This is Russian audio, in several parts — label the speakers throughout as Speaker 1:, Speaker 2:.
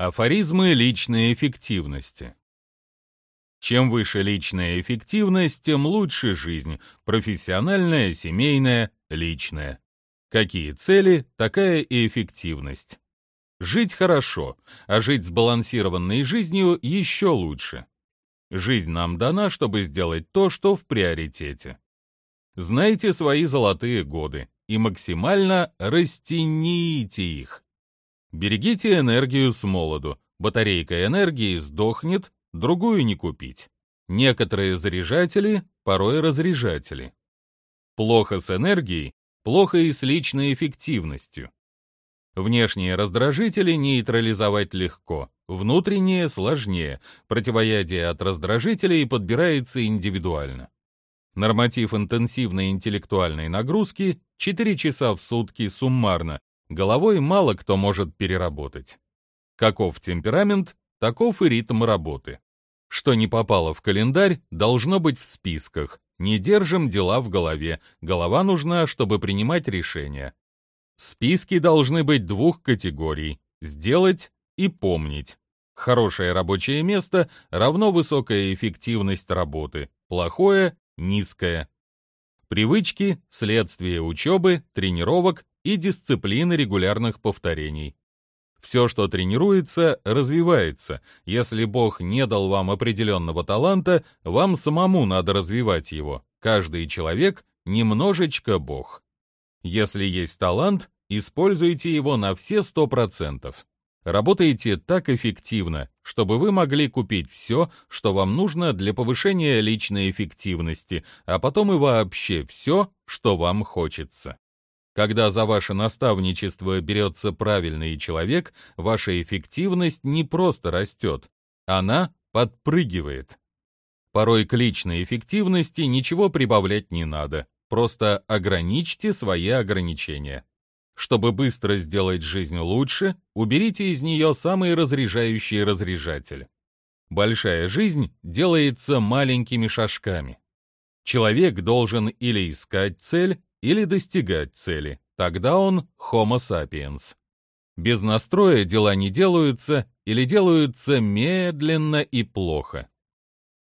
Speaker 1: Афоризмы личной эффективности. Чем выше личная эффективность, тем лучше жизнь, профессиональная, семейная, личная. Какие цели, такая и эффективность. Жить хорошо, а жить сбалансированной жизнью еще лучше. Жизнь нам дана, чтобы сделать то, что в приоритете. Знайте свои золотые годы и максимально растяните их. Берегите энергию с молоду. Батарейка энергии сдохнет, другую не купить. Некоторые заряжатели, порой разряжатели. Плохо с энергией, плохо и с личной эффективностью. Внешние раздражители нейтрализовать легко, внутренние сложнее. Противоядие от раздражителей подбирается индивидуально. Норматив интенсивной интеллектуальной нагрузки 4 часа в сутки суммарно, головой мало кто может переработать. Каков темперамент, таков и ритм работы. Что не попало в календарь, должно быть в списках. Не держим дела в голове, голова нужна, чтобы принимать решения. Списки должны быть двух категорий – сделать и помнить. Хорошее рабочее место равно высокая эффективность работы, плохое – низкая. Привычки – следствие учебы, тренировок и дисциплины регулярных повторений. Все, что тренируется, развивается. Если Бог не дал вам определенного таланта, вам самому надо развивать его. Каждый человек немножечко Бог. Если есть талант, используйте его на все сто процентов. Работайте так эффективно, чтобы вы могли купить все, что вам нужно для повышения личной эффективности, а потом и вообще все, что вам хочется. Когда за ваше наставничество берется правильный человек, ваша эффективность не просто растет, она подпрыгивает. Порой к личной эффективности ничего прибавлять не надо, просто ограничьте свои ограничения. Чтобы быстро сделать жизнь лучше, уберите из нее самый разряжающий разряжатель. Большая жизнь делается маленькими шажками. Человек должен или искать цель, или достигать цели. Тогда он Homo sapiens. Без настроя дела не делаются или делаются медленно и плохо.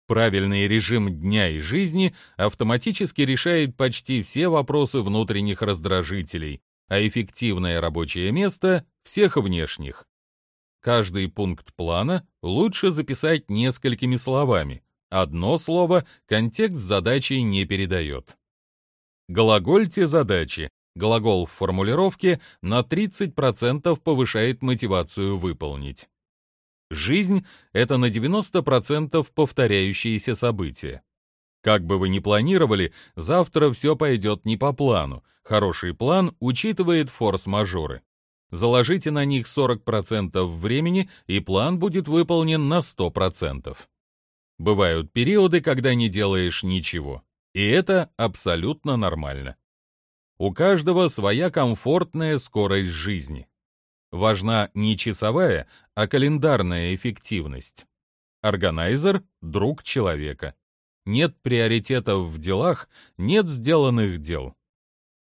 Speaker 1: Правильный режим дня и жизни автоматически решает почти все вопросы внутренних раздражителей, а эффективное рабочее место – всех внешних. Каждый пункт плана лучше записать несколькими словами. Одно слово контекст задачи не передает. Глагольте задачи. Глагол в формулировке на 30% повышает мотивацию выполнить. Жизнь — это на 90% повторяющиеся события. Как бы вы ни планировали, завтра все пойдет не по плану. Хороший план учитывает форс-мажоры. Заложите на них 40% времени, и план будет выполнен на 100%. Бывают периоды, когда не делаешь ничего. И это абсолютно нормально. У каждого своя комфортная скорость жизни. Важна не часовая, а календарная эффективность. Органайзер – друг человека. Нет приоритетов в делах, нет сделанных дел.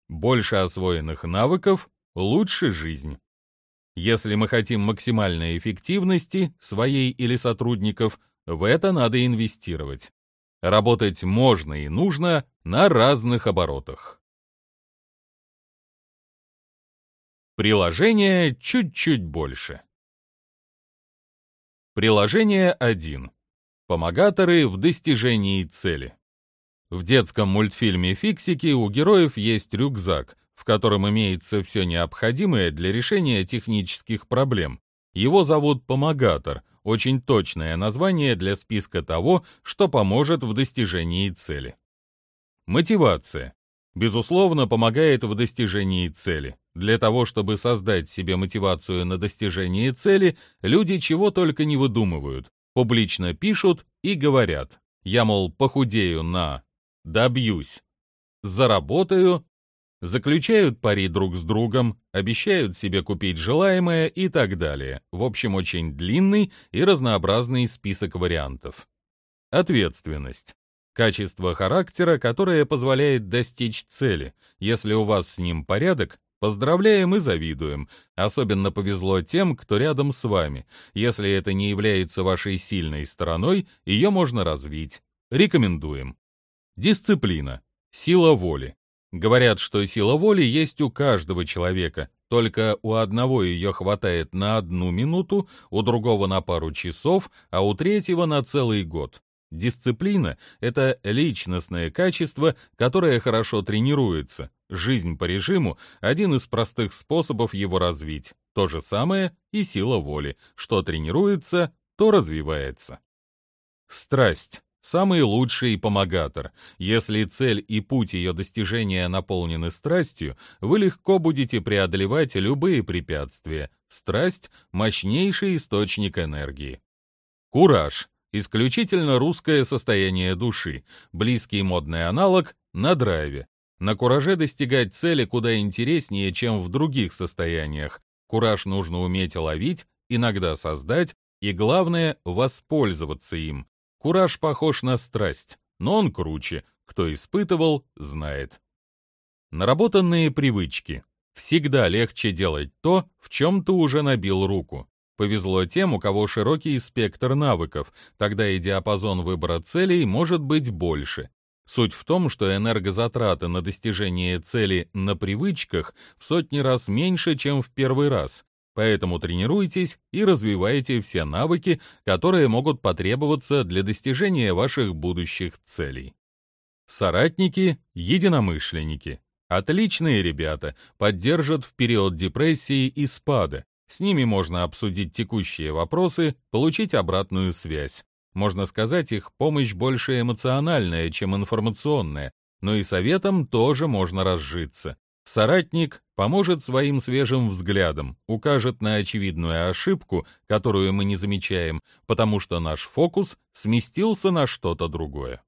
Speaker 1: Больше освоенных навыков – лучше жизнь. Если мы хотим максимальной эффективности, своей или сотрудников, в это надо инвестировать. Работать можно и нужно на разных оборотах. Приложение чуть-чуть больше. Приложение 1. Помогаторы в достижении цели. В детском мультфильме «Фиксики» у героев есть рюкзак, в котором имеется все необходимое для решения технических проблем. Его зовут помогатор, очень точное название для списка того, что поможет в достижении цели. Мотивация. Безусловно, помогает в достижении цели. Для того, чтобы создать себе мотивацию на достижение цели, люди чего только не выдумывают. Публично пишут и говорят. Я, мол, похудею на... Добьюсь. Заработаю заключают пари друг с другом, обещают себе купить желаемое и так далее. В общем, очень длинный и разнообразный список вариантов. Ответственность. Качество характера, которое позволяет достичь цели. Если у вас с ним порядок, Поздравляем и завидуем. Особенно повезло тем, кто рядом с вами. Если это не является вашей сильной стороной, ее можно развить. Рекомендуем. Дисциплина. Сила воли. Говорят, что сила воли есть у каждого человека, только у одного ее хватает на одну минуту, у другого на пару часов, а у третьего на целый год. Дисциплина — это личностное качество, которое хорошо тренируется. Жизнь по режиму — один из простых способов его развить. То же самое и сила воли. Что тренируется, то развивается. Страсть самый лучший помогатор. Если цель и путь ее достижения наполнены страстью, вы легко будете преодолевать любые препятствия. Страсть – мощнейший источник энергии. Кураж – исключительно русское состояние души, близкий модный аналог на драйве. На кураже достигать цели куда интереснее, чем в других состояниях. Кураж нужно уметь ловить, иногда создать, и главное – воспользоваться им. Кураж похож на страсть, но он круче. Кто испытывал, знает. Наработанные привычки. Всегда легче делать то, в чем ты уже набил руку. Повезло тем, у кого широкий спектр навыков, тогда и диапазон выбора целей может быть больше. Суть в том, что энергозатраты на достижение цели на привычках в сотни раз меньше, чем в первый раз, Поэтому тренируйтесь и развивайте все навыки, которые могут потребоваться для достижения ваших будущих целей. Соратники, единомышленники. Отличные ребята, поддержат в период депрессии и спада. С ними можно обсудить текущие вопросы, получить обратную связь. Можно сказать, их помощь больше эмоциональная, чем информационная, но и советом тоже можно разжиться. Соратник поможет своим свежим взглядом, укажет на очевидную ошибку, которую мы не замечаем, потому что наш фокус сместился на что-то другое.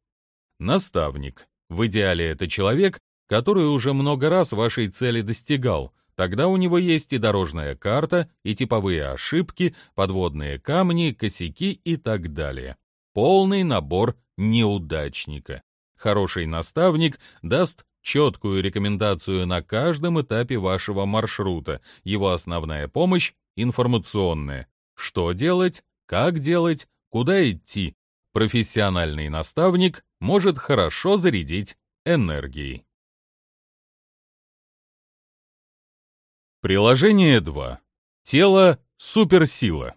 Speaker 1: Наставник. В идеале это человек, который уже много раз вашей цели достигал. Тогда у него есть и дорожная карта, и типовые ошибки, подводные камни, косяки и так далее. Полный набор неудачника. Хороший наставник даст четкую рекомендацию на каждом этапе вашего маршрута. Его основная помощь — информационная. Что делать, как делать, куда идти. Профессиональный наставник может хорошо зарядить энергией. Приложение 2. Тело — суперсила.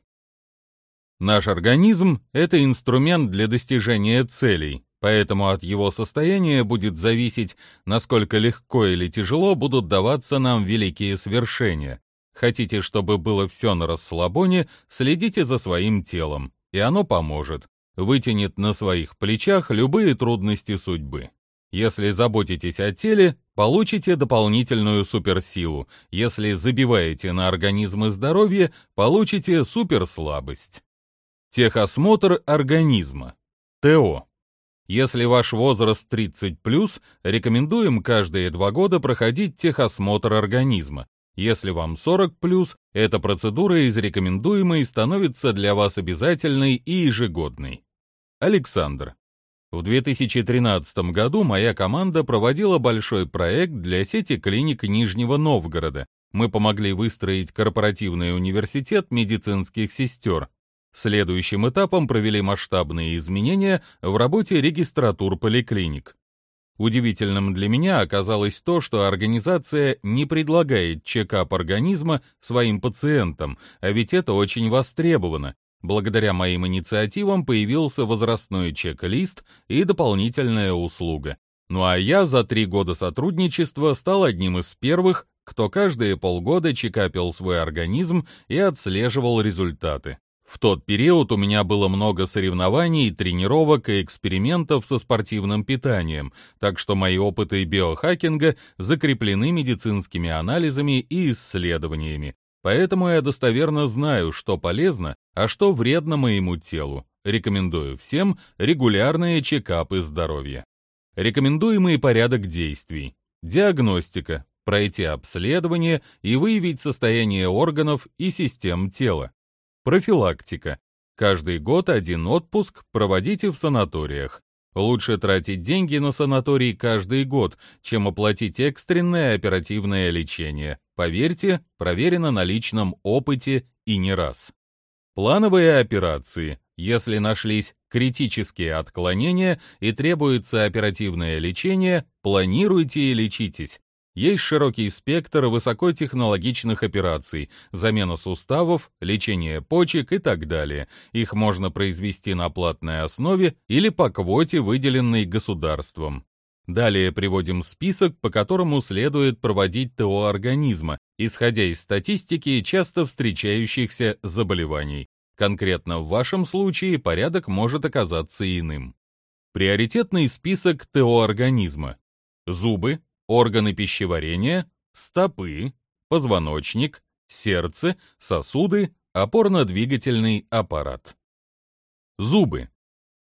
Speaker 1: Наш организм — это инструмент для достижения целей, поэтому от его состояния будет зависеть, насколько легко или тяжело будут даваться нам великие свершения. Хотите, чтобы было все на расслабоне, следите за своим телом, и оно поможет, вытянет на своих плечах любые трудности судьбы. Если заботитесь о теле, получите дополнительную суперсилу. Если забиваете на организм и здоровье, получите суперслабость. Техосмотр организма. ТО. Если ваш возраст 30+, рекомендуем каждые два года проходить техосмотр организма. Если вам 40+, эта процедура из рекомендуемой становится для вас обязательной и ежегодной. Александр. В 2013 году моя команда проводила большой проект для сети клиник Нижнего Новгорода. Мы помогли выстроить корпоративный университет медицинских сестер. Следующим этапом провели масштабные изменения в работе регистратур поликлиник. Удивительным для меня оказалось то, что организация не предлагает чекап организма своим пациентам, а ведь это очень востребовано. Благодаря моим инициативам появился возрастной чек-лист и дополнительная услуга. Ну а я за три года сотрудничества стал одним из первых, кто каждые полгода чекапил свой организм и отслеживал результаты. В тот период у меня было много соревнований, тренировок и экспериментов со спортивным питанием, так что мои опыты биохакинга закреплены медицинскими анализами и исследованиями. Поэтому я достоверно знаю, что полезно, а что вредно моему телу. Рекомендую всем регулярные чекапы здоровья. Рекомендуемый порядок действий. Диагностика. Пройти обследование и выявить состояние органов и систем тела. Профилактика. Каждый год один отпуск проводите в санаториях. Лучше тратить деньги на санаторий каждый год, чем оплатить экстренное оперативное лечение. Поверьте, проверено на личном опыте и не раз. Плановые операции. Если нашлись критические отклонения и требуется оперативное лечение, планируйте и лечитесь. Есть широкий спектр высокотехнологичных операций, замена суставов, лечение почек и так далее. Их можно произвести на платной основе или по квоте, выделенной государством. Далее приводим список, по которому следует проводить ТО организма, исходя из статистики часто встречающихся заболеваний. Конкретно в вашем случае порядок может оказаться иным. Приоритетный список ТО организма. Зубы, органы пищеварения, стопы, позвоночник, сердце, сосуды, опорно-двигательный аппарат. Зубы.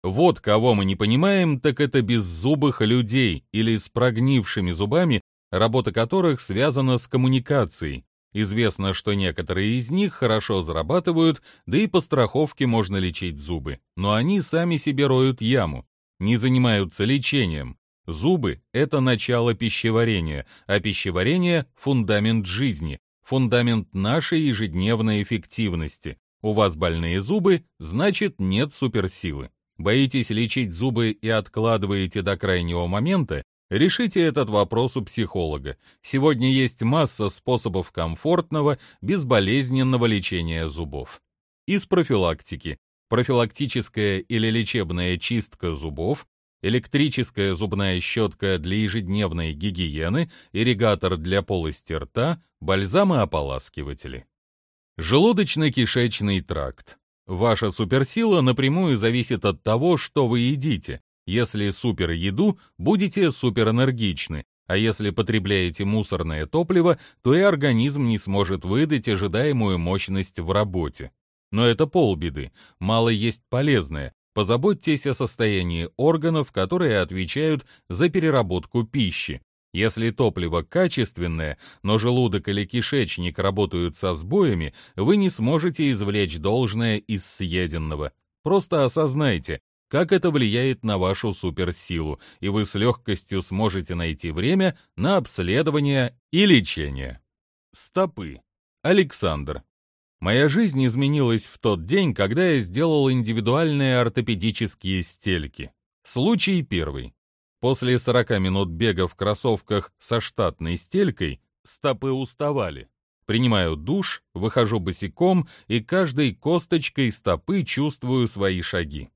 Speaker 1: Вот кого мы не понимаем, так это беззубых людей или с прогнившими зубами, работа которых связана с коммуникацией, Известно, что некоторые из них хорошо зарабатывают, да и по страховке можно лечить зубы, но они сами себе роют яму, не занимаются лечением. Зубы – это начало пищеварения, а пищеварение – фундамент жизни, фундамент нашей ежедневной эффективности. У вас больные зубы, значит нет суперсилы. Боитесь лечить зубы и откладываете до крайнего момента, Решите этот вопрос у психолога. Сегодня есть масса способов комфортного, безболезненного лечения зубов. Из профилактики. Профилактическая или лечебная чистка зубов, электрическая зубная щетка для ежедневной гигиены, ирригатор для полости рта, бальзамы-ополаскиватели. Желудочно-кишечный тракт. Ваша суперсила напрямую зависит от того, что вы едите. Если супер еду, будете суперэнергичны, а если потребляете мусорное топливо, то и организм не сможет выдать ожидаемую мощность в работе. Но это полбеды, мало есть полезное. Позаботьтесь о состоянии органов, которые отвечают за переработку пищи. Если топливо качественное, но желудок или кишечник работают со сбоями, вы не сможете извлечь должное из съеденного. Просто осознайте, как это влияет на вашу суперсилу, и вы с легкостью сможете найти время на обследование и лечение. Стопы. Александр. Моя жизнь изменилась в тот день, когда я сделал индивидуальные ортопедические стельки. Случай первый. После 40 минут бега в кроссовках со штатной стелькой стопы уставали. Принимаю душ, выхожу босиком и каждой косточкой стопы чувствую свои шаги.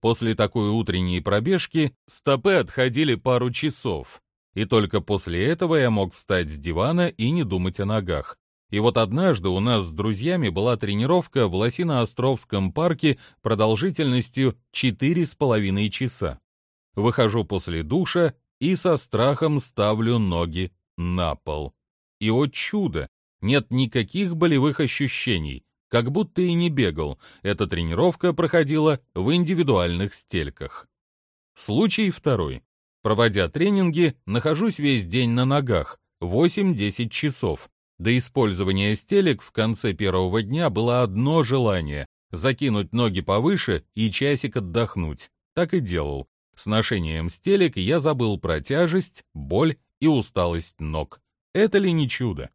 Speaker 1: После такой утренней пробежки стопы отходили пару часов, и только после этого я мог встать с дивана и не думать о ногах. И вот однажды у нас с друзьями была тренировка в Лосино-Островском парке продолжительностью четыре с половиной часа. Выхожу после душа и со страхом ставлю ноги на пол. И, о чудо, нет никаких болевых ощущений, как будто и не бегал. Эта тренировка проходила в индивидуальных стельках. Случай второй. Проводя тренинги, нахожусь весь день на ногах, 8-10 часов. До использования стелек в конце первого дня было одно желание — закинуть ноги повыше и часик отдохнуть. Так и делал. С ношением стелек я забыл про тяжесть, боль и усталость ног. Это ли не чудо?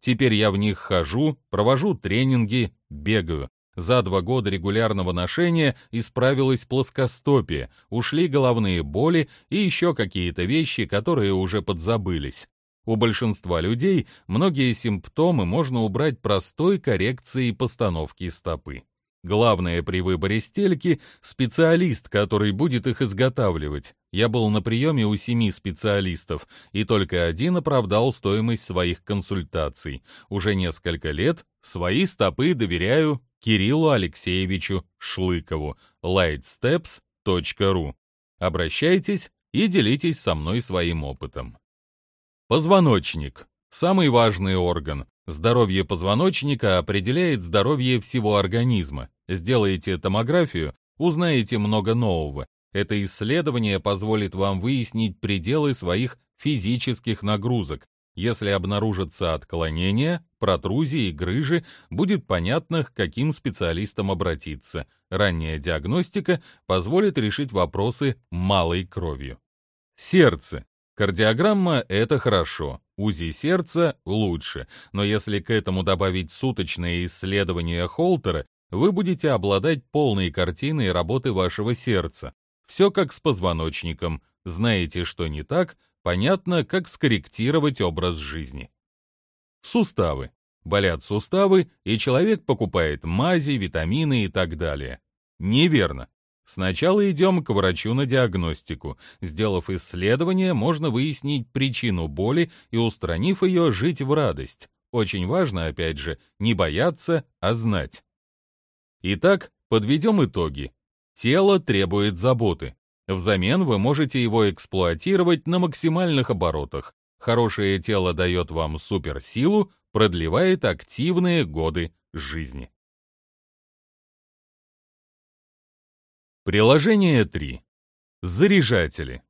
Speaker 1: Теперь я в них хожу, провожу тренинги, бегаю. За два года регулярного ношения исправилась плоскостопие, ушли головные боли и еще какие-то вещи, которые уже подзабылись. У большинства людей многие симптомы можно убрать простой коррекцией постановки стопы. Главное при выборе стельки – специалист, который будет их изготавливать. Я был на приеме у семи специалистов, и только один оправдал стоимость своих консультаций. Уже несколько лет свои стопы доверяю Кириллу Алексеевичу Шлыкову, lightsteps.ru. Обращайтесь и делитесь со мной своим опытом. Позвоночник – самый важный орган, Здоровье позвоночника определяет здоровье всего организма. Сделаете томографию, узнаете много нового. Это исследование позволит вам выяснить пределы своих физических нагрузок. Если обнаружатся отклонения, протрузии, грыжи, будет понятно, к каким специалистам обратиться. Ранняя диагностика позволит решить вопросы малой кровью. Сердце Кардиограмма – это хорошо, УЗИ сердца – лучше, но если к этому добавить суточные исследования Холтера, вы будете обладать полной картиной работы вашего сердца. Все как с позвоночником. Знаете, что не так, понятно, как скорректировать образ жизни. Суставы. Болят суставы, и человек покупает мази, витамины и так далее. Неверно. Сначала идем к врачу на диагностику. Сделав исследование, можно выяснить причину боли и, устранив ее, жить в радость. Очень важно, опять же, не бояться, а знать. Итак, подведем итоги. Тело требует заботы. Взамен вы можете его эксплуатировать на максимальных оборотах. Хорошее тело дает вам суперсилу, продлевает активные годы жизни. Приложение 3. Заряжатели.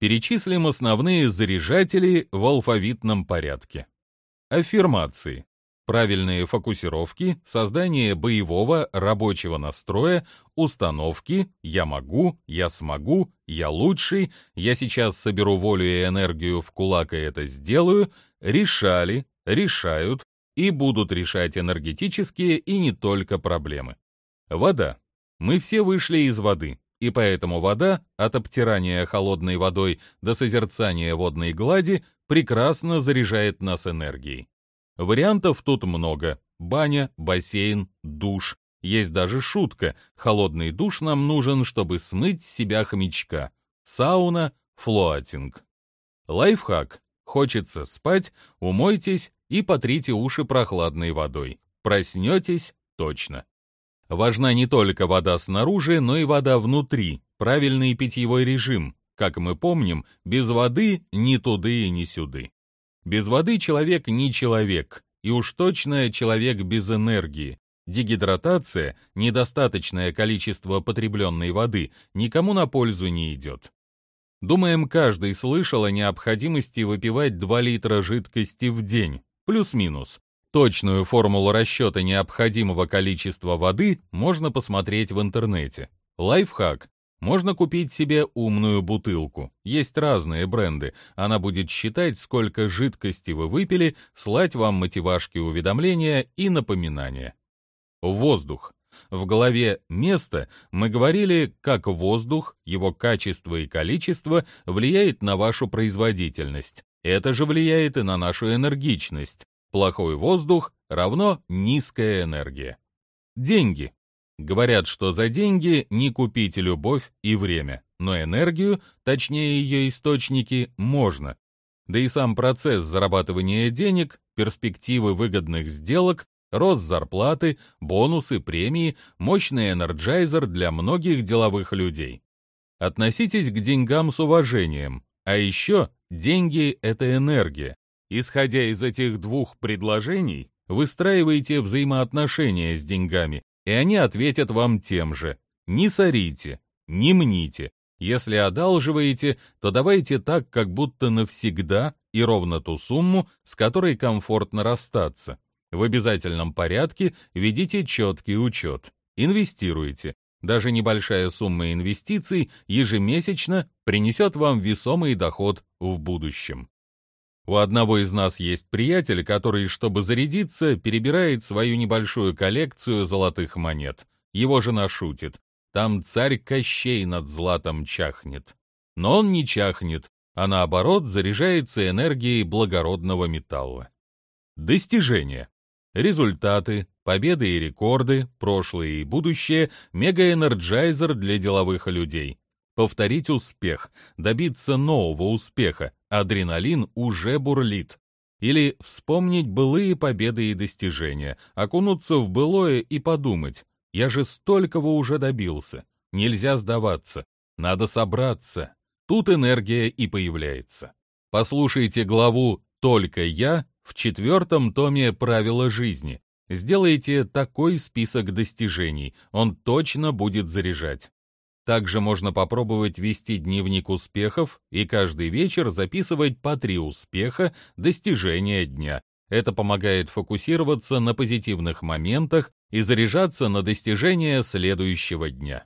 Speaker 1: Перечислим основные заряжатели в алфавитном порядке. Аффирмации. Правильные фокусировки, создание боевого рабочего настроя, установки «я могу», «я смогу», «я лучший», «я сейчас соберу волю и энергию в кулак и это сделаю», решали, решают и будут решать энергетические и не только проблемы. Вода. Мы все вышли из воды, и поэтому вода, от обтирания холодной водой до созерцания водной глади, прекрасно заряжает нас энергией. Вариантов тут много. Баня, бассейн, душ. Есть даже шутка. Холодный душ нам нужен, чтобы смыть с себя хомячка. Сауна, флоатинг. Лайфхак. Хочется спать, умойтесь и потрите уши прохладной водой. Проснетесь точно. Важна не только вода снаружи, но и вода внутри, правильный питьевой режим. Как мы помним, без воды ни туды и ни сюды. Без воды человек не человек, и уж точно человек без энергии. Дегидратация, недостаточное количество потребленной воды, никому на пользу не идет. Думаем, каждый слышал о необходимости выпивать 2 литра жидкости в день, плюс-минус. Точную формулу расчета необходимого количества воды можно посмотреть в интернете. Лайфхак. Можно купить себе умную бутылку. Есть разные бренды. Она будет считать, сколько жидкости вы выпили, слать вам мотивашки уведомления и напоминания. Воздух. В главе «Место» мы говорили, как воздух, его качество и количество влияет на вашу производительность. Это же влияет и на нашу энергичность. Плохой воздух равно низкая энергия. Деньги. Говорят, что за деньги не купить любовь и время, но энергию, точнее ее источники, можно. Да и сам процесс зарабатывания денег, перспективы выгодных сделок, рост зарплаты, бонусы, премии, мощный энерджайзер для многих деловых людей. Относитесь к деньгам с уважением, а еще деньги — это энергия. Исходя из этих двух предложений, выстраивайте взаимоотношения с деньгами, и они ответят вам тем же. Не сорите, не мните. Если одалживаете, то давайте так, как будто навсегда и ровно ту сумму, с которой комфортно расстаться. В обязательном порядке ведите четкий учет. Инвестируйте. Даже небольшая сумма инвестиций ежемесячно принесет вам весомый доход в будущем. У одного из нас есть приятель, который, чтобы зарядиться, перебирает свою небольшую коллекцию золотых монет. Его жена шутит. Там царь Кощей над златом чахнет. Но он не чахнет, а наоборот заряжается энергией благородного металла. Достижения. Результаты, победы и рекорды, прошлое и будущее, мега-энерджайзер для деловых людей. Повторить успех, добиться нового успеха, адреналин уже бурлит. Или вспомнить былые победы и достижения, окунуться в былое и подумать, я же столького уже добился, нельзя сдаваться, надо собраться. Тут энергия и появляется. Послушайте главу «Только я» в четвертом томе «Правила жизни». Сделайте такой список достижений, он точно будет заряжать. Также можно попробовать вести дневник успехов и каждый вечер записывать по три успеха, достижения дня. Это помогает фокусироваться на позитивных моментах и заряжаться на достижения следующего дня.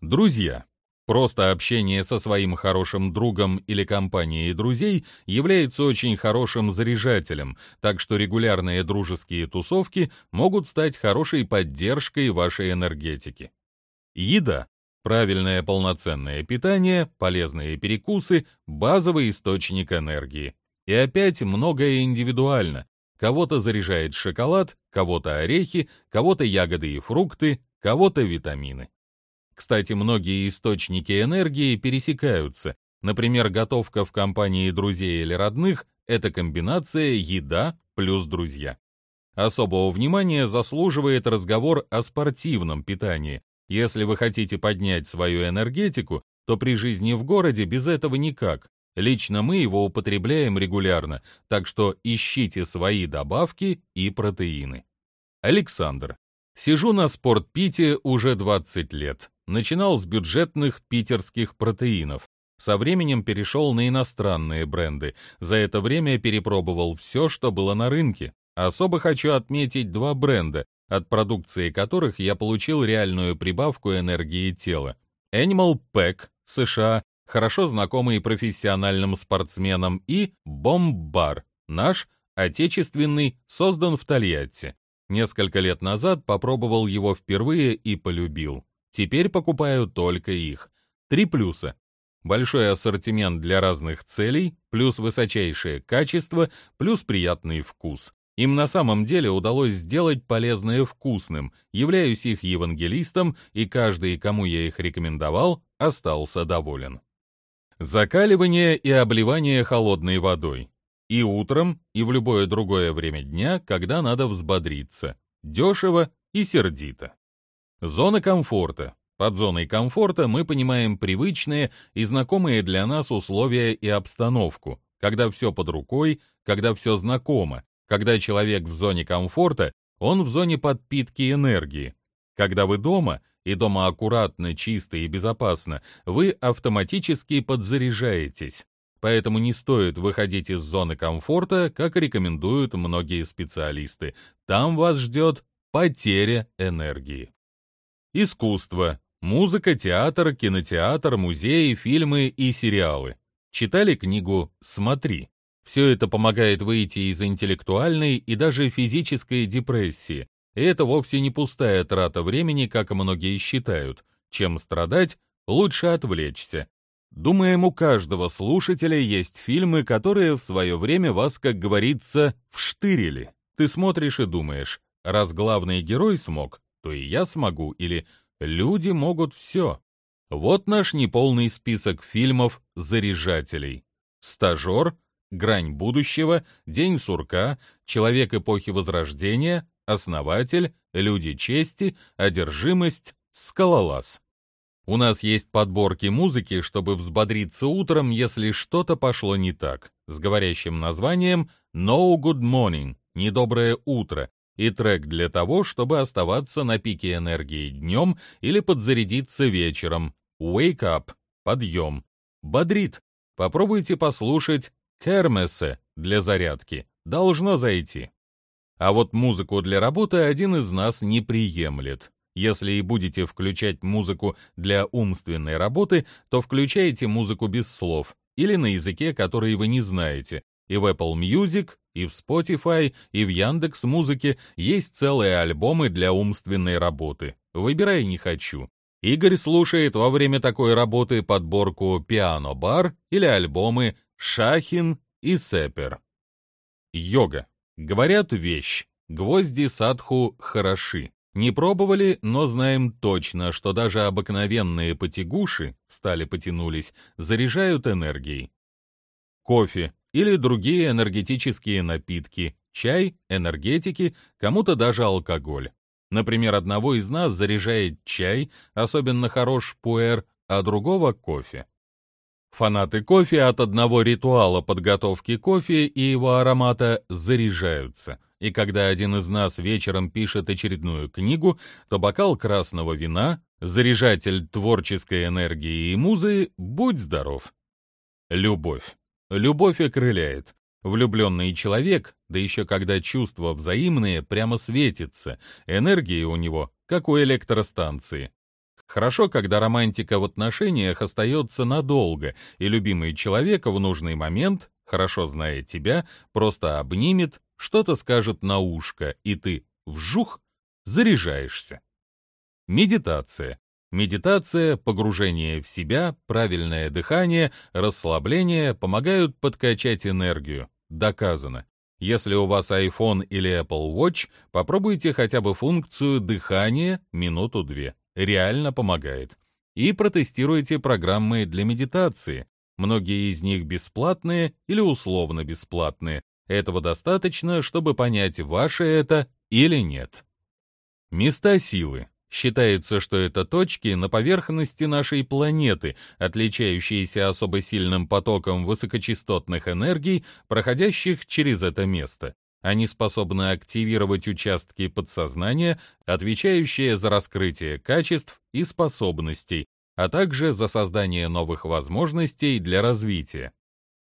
Speaker 1: Друзья, Просто общение со своим хорошим другом или компанией друзей является очень хорошим заряжателем, так что регулярные дружеские тусовки могут стать хорошей поддержкой вашей энергетики. Еда. Правильное полноценное питание, полезные перекусы, базовый источник энергии. И опять многое индивидуально. Кого-то заряжает шоколад, кого-то орехи, кого-то ягоды и фрукты, кого-то витамины. Кстати, многие источники энергии пересекаются. Например, готовка в компании друзей или родных – это комбинация еда плюс друзья. Особого внимания заслуживает разговор о спортивном питании. Если вы хотите поднять свою энергетику, то при жизни в городе без этого никак. Лично мы его употребляем регулярно, так что ищите свои добавки и протеины. Александр. Сижу на спортпите уже 20 лет. Начинал с бюджетных питерских протеинов. Со временем перешел на иностранные бренды. За это время перепробовал все, что было на рынке. Особо хочу отметить два бренда, от продукции которых я получил реальную прибавку энергии тела. Animal Pack, США, хорошо знакомый профессиональным спортсменам, и Бомбар, наш, отечественный, создан в Тольятти. Несколько лет назад попробовал его впервые и полюбил. Теперь покупаю только их. Три плюса. Большой ассортимент для разных целей, плюс высочайшее качество, плюс приятный вкус. Им на самом деле удалось сделать полезное вкусным, являюсь их евангелистом, и каждый, кому я их рекомендовал, остался доволен. Закаливание и обливание холодной водой. И утром, и в любое другое время дня, когда надо взбодриться. Дешево и сердито. Зона комфорта. Под зоной комфорта мы понимаем привычные и знакомые для нас условия и обстановку, когда все под рукой, когда все знакомо, когда человек в зоне комфорта, он в зоне подпитки энергии. Когда вы дома, и дома аккуратно, чисто и безопасно, вы автоматически подзаряжаетесь. Поэтому не стоит выходить из зоны комфорта, как рекомендуют многие специалисты. Там вас ждет потеря энергии. Искусство. Музыка, театр, кинотеатр, музеи, фильмы и сериалы. Читали книгу «Смотри». Все это помогает выйти из интеллектуальной и даже физической депрессии. И это вовсе не пустая трата времени, как многие считают. Чем страдать, лучше отвлечься. Думаем, у каждого слушателя есть фильмы, которые в свое время вас, как говорится, вштырили. Ты смотришь и думаешь, раз главный герой смог, то и я смогу, или люди могут все. Вот наш неполный список фильмов «Заряжателей». «Стажер», «Грань будущего», «День сурка», «Человек эпохи Возрождения», «Основатель», «Люди чести», «Одержимость», «Скалолаз». У нас есть подборки музыки, чтобы взбодриться утром, если что-то пошло не так, с говорящим названием «No Good Morning» — «Недоброе утро», и трек для того, чтобы оставаться на пике энергии днем или подзарядиться вечером. Wake up — подъем. Бодрит. Попробуйте послушать Кермесе для зарядки. Должно зайти. А вот музыку для работы один из нас не приемлет. Если и будете включать музыку для умственной работы, то включайте музыку без слов или на языке, который вы не знаете, и в Apple Music, и в Spotify, и в Яндекс Музыке есть целые альбомы для умственной работы. Выбирай не хочу. Игорь слушает во время такой работы подборку «Пиано Бар» или альбомы «Шахин» и «Сепер». Йога. Говорят вещь. Гвозди садху хороши. Не пробовали, но знаем точно, что даже обыкновенные потягуши, встали-потянулись, заряжают энергией. Кофе или другие энергетические напитки, чай, энергетики, кому-то даже алкоголь. Например, одного из нас заряжает чай, особенно хорош пуэр, а другого — кофе. Фанаты кофе от одного ритуала подготовки кофе и его аромата заряжаются. И когда один из нас вечером пишет очередную книгу, то бокал красного вина, заряжатель творческой энергии и музы, будь здоров. Любовь. Любовь окрыляет. Влюбленный человек, да еще когда чувства взаимные, прямо светится, энергии у него, как у электростанции. Хорошо, когда романтика в отношениях остается надолго, и любимый человек в нужный момент, хорошо зная тебя, просто обнимет, что-то скажет на ушко, и ты, вжух, заряжаешься. Медитация. Медитация, погружение в себя, правильное дыхание, расслабление помогают подкачать энергию. Доказано. Если у вас iPhone или Apple Watch, попробуйте хотя бы функцию дыхания минуту-две. Реально помогает. И протестируйте программы для медитации. Многие из них бесплатные или условно бесплатные. Этого достаточно, чтобы понять, ваше это или нет. Места силы. Считается, что это точки на поверхности нашей планеты, отличающиеся особо сильным потоком высокочастотных энергий, проходящих через это место. Они способны активировать участки подсознания, отвечающие за раскрытие качеств и способностей, а также за создание новых возможностей для развития.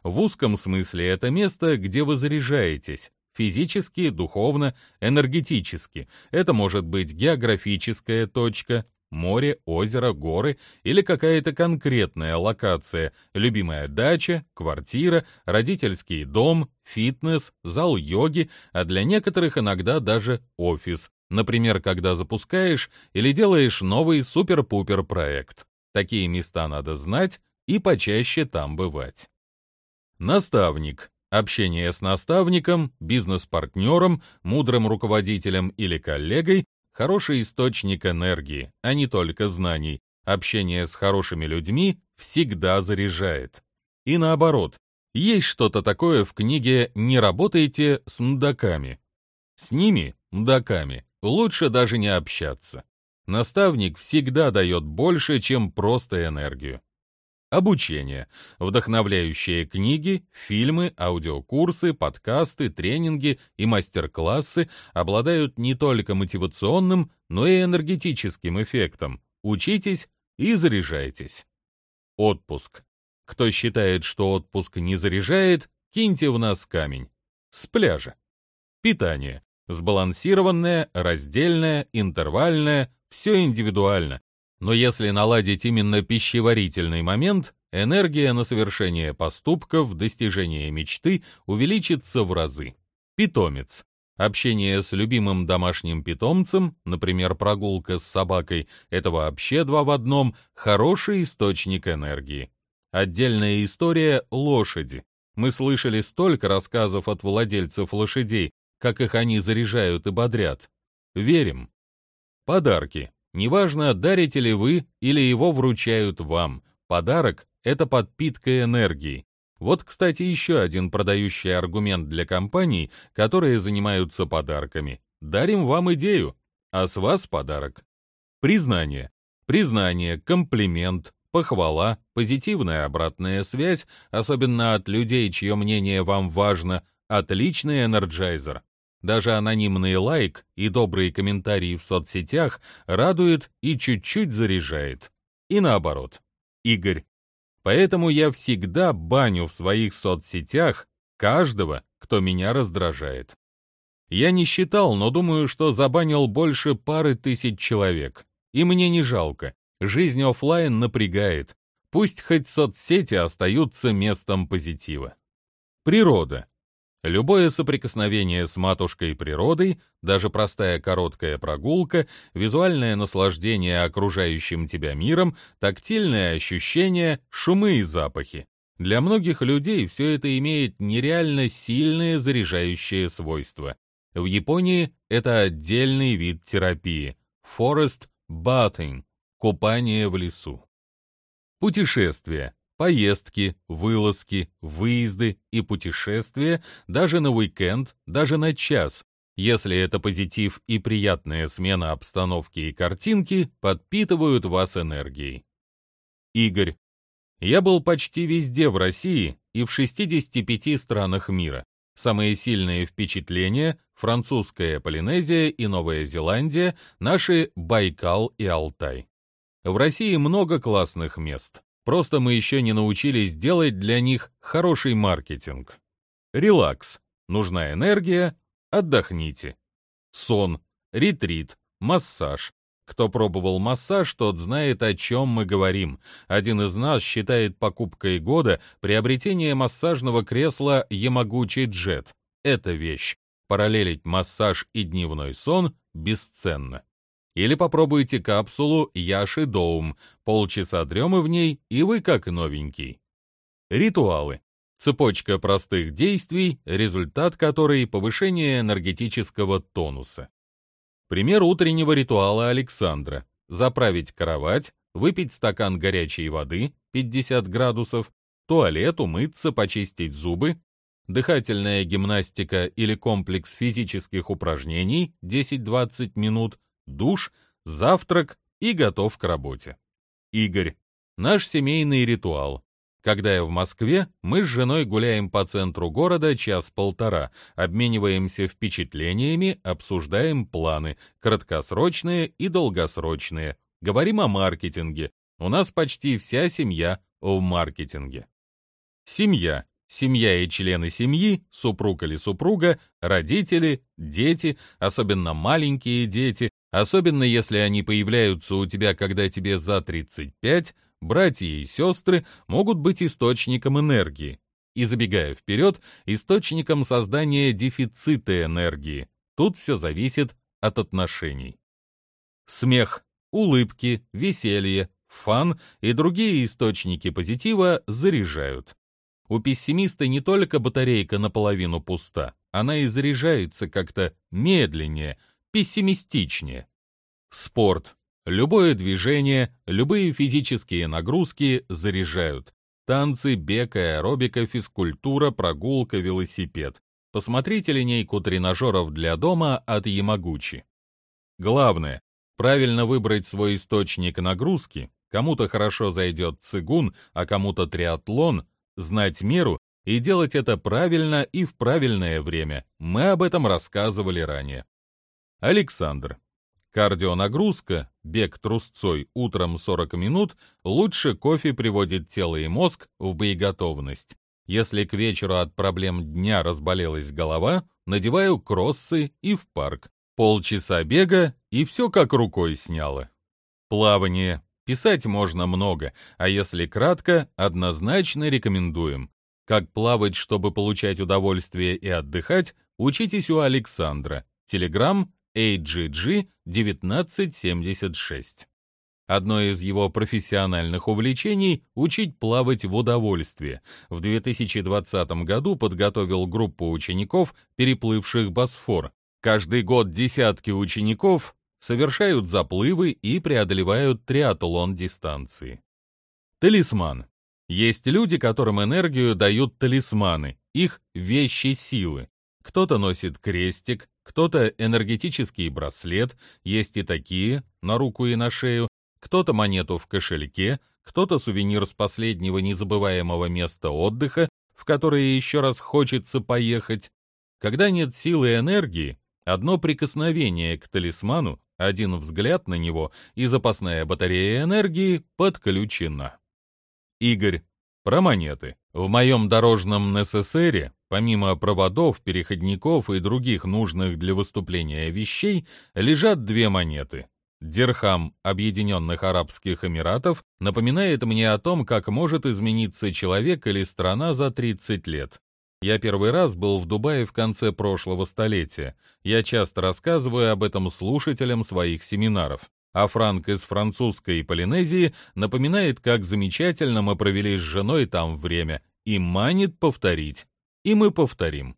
Speaker 1: В узком смысле это место, где вы заряжаетесь, физически, духовно, энергетически. Это может быть географическая точка, море, озеро, горы или какая-то конкретная локация, любимая дача, квартира, родительский дом, фитнес, зал йоги, а для некоторых иногда даже офис, например, когда запускаешь или делаешь новый супер-пупер проект. Такие места надо знать и почаще там бывать. Наставник. Общение с наставником, бизнес-партнером, мудрым руководителем или коллегой – хороший источник энергии, а не только знаний. Общение с хорошими людьми всегда заряжает. И наоборот, есть что-то такое в книге «Не работайте с мдаками». С ними, мдаками, лучше даже не общаться. Наставник всегда дает больше, чем просто энергию. Обучение. Вдохновляющие книги, фильмы, аудиокурсы, подкасты, тренинги и мастер-классы обладают не только мотивационным, но и энергетическим эффектом. Учитесь и заряжайтесь. Отпуск. Кто считает, что отпуск не заряжает, киньте в нас камень. С пляжа. Питание. Сбалансированное, раздельное, интервальное, все индивидуально. Но если наладить именно пищеварительный момент, энергия на совершение поступков, достижение мечты увеличится в разы. Питомец. Общение с любимым домашним питомцем, например, прогулка с собакой, это вообще два в одном, хороший источник энергии. Отдельная история – лошади. Мы слышали столько рассказов от владельцев лошадей, как их они заряжают и бодрят. Верим. Подарки. Неважно, дарите ли вы или его вручают вам. Подарок — это подпитка энергии. Вот, кстати, еще один продающий аргумент для компаний, которые занимаются подарками. Дарим вам идею, а с вас подарок. Признание. Признание, комплимент, похвала, позитивная обратная связь, особенно от людей, чье мнение вам важно, отличный энерджайзер. Даже анонимный лайк и добрые комментарии в соцсетях радует и чуть-чуть заряжает. И наоборот. Игорь. Поэтому я всегда баню в своих соцсетях каждого, кто меня раздражает. Я не считал, но думаю, что забанил больше пары тысяч человек. И мне не жалко. Жизнь офлайн напрягает. Пусть хоть соцсети остаются местом позитива. Природа. Любое соприкосновение с матушкой природой, даже простая короткая прогулка, визуальное наслаждение окружающим тебя миром, тактильные ощущения, шумы и запахи. Для многих людей все это имеет нереально сильные заряжающие свойства. В Японии это отдельный вид терапии – forest bathing – купание в лесу. Путешествие Поездки, вылазки, выезды и путешествия даже на уикенд, даже на час, если это позитив и приятная смена обстановки и картинки, подпитывают вас энергией. Игорь. Я был почти везде в России и в 65 странах мира. Самые сильные впечатления – французская Полинезия и Новая Зеландия, наши Байкал и Алтай. В России много классных мест. Просто мы еще не научились делать для них хороший маркетинг. Релакс. Нужна энергия? Отдохните. Сон, ретрит, массаж. Кто пробовал массаж, тот знает, о чем мы говорим. Один из нас считает покупкой года приобретение массажного кресла Ямагучи Jet. Это вещь. Параллелить массаж и дневной сон бесценно. Или попробуйте капсулу Яши Доум. Полчаса дремы в ней, и вы как новенький. Ритуалы. Цепочка простых действий, результат которой — повышение энергетического тонуса. Пример утреннего ритуала Александра. Заправить кровать, выпить стакан горячей воды 50 градусов, туалет, умыться, почистить зубы, дыхательная гимнастика или комплекс физических упражнений 10-20 минут, душ, завтрак и готов к работе. Игорь. Наш семейный ритуал. Когда я в Москве, мы с женой гуляем по центру города час-полтора, обмениваемся впечатлениями, обсуждаем планы, краткосрочные и долгосрочные. Говорим о маркетинге. У нас почти вся семья в маркетинге. Семья. Семья и члены семьи, супруг или супруга, родители, дети, особенно маленькие дети, особенно если они появляются у тебя, когда тебе за 35, братья и сестры могут быть источником энергии. И забегая вперед, источником создания дефицита энергии. Тут все зависит от отношений. Смех, улыбки, веселье, фан и другие источники позитива заряжают. У пессимиста не только батарейка наполовину пуста, она и заряжается как-то медленнее, пессимистичнее. Спорт, Любое движение, любые физические нагрузки заряжают. Танцы, бег, аэробика, физкультура, прогулка, велосипед. Посмотрите линейку тренажеров для дома от Ямагучи. Главное, правильно выбрать свой источник нагрузки. Кому-то хорошо зайдет цигун, а кому-то триатлон, знать меру и делать это правильно и в правильное время. Мы об этом рассказывали ранее. Александр. Кардионагрузка, бег трусцой утром 40 минут, лучше кофе приводит тело и мозг в боеготовность. Если к вечеру от проблем дня разболелась голова, надеваю кроссы и в парк. Полчаса бега, и все как рукой сняло. Плавание. Писать можно много, а если кратко, однозначно рекомендуем. Как плавать, чтобы получать удовольствие и отдыхать, учитесь у Александра. Телеграм AGG 1976. Одно из его профессиональных увлечений — учить плавать в удовольствие. В 2020 году подготовил группу учеников, переплывших Босфор. Каждый год десятки учеников совершают заплывы и преодолевают триатлон дистанции. Талисман. Есть люди, которым энергию дают талисманы, их вещи силы. Кто-то носит крестик, кто-то энергетический браслет, есть и такие, на руку и на шею, кто-то монету в кошельке, кто-то сувенир с последнего незабываемого места отдыха, в которое еще раз хочется поехать. Когда нет силы и энергии, одно прикосновение к талисману, один взгляд на него и запасная батарея энергии подключена. Игорь, про монеты. В моем дорожном НССРе Помимо проводов, переходников и других нужных для выступления вещей, лежат две монеты. Дирхам Объединенных Арабских Эмиратов напоминает мне о том, как может измениться человек или страна за 30 лет. Я первый раз был в Дубае в конце прошлого столетия. Я часто рассказываю об этом слушателям своих семинаров. А Франк из французской Полинезии напоминает, как замечательно мы провели с женой там время, и манит повторить и мы повторим.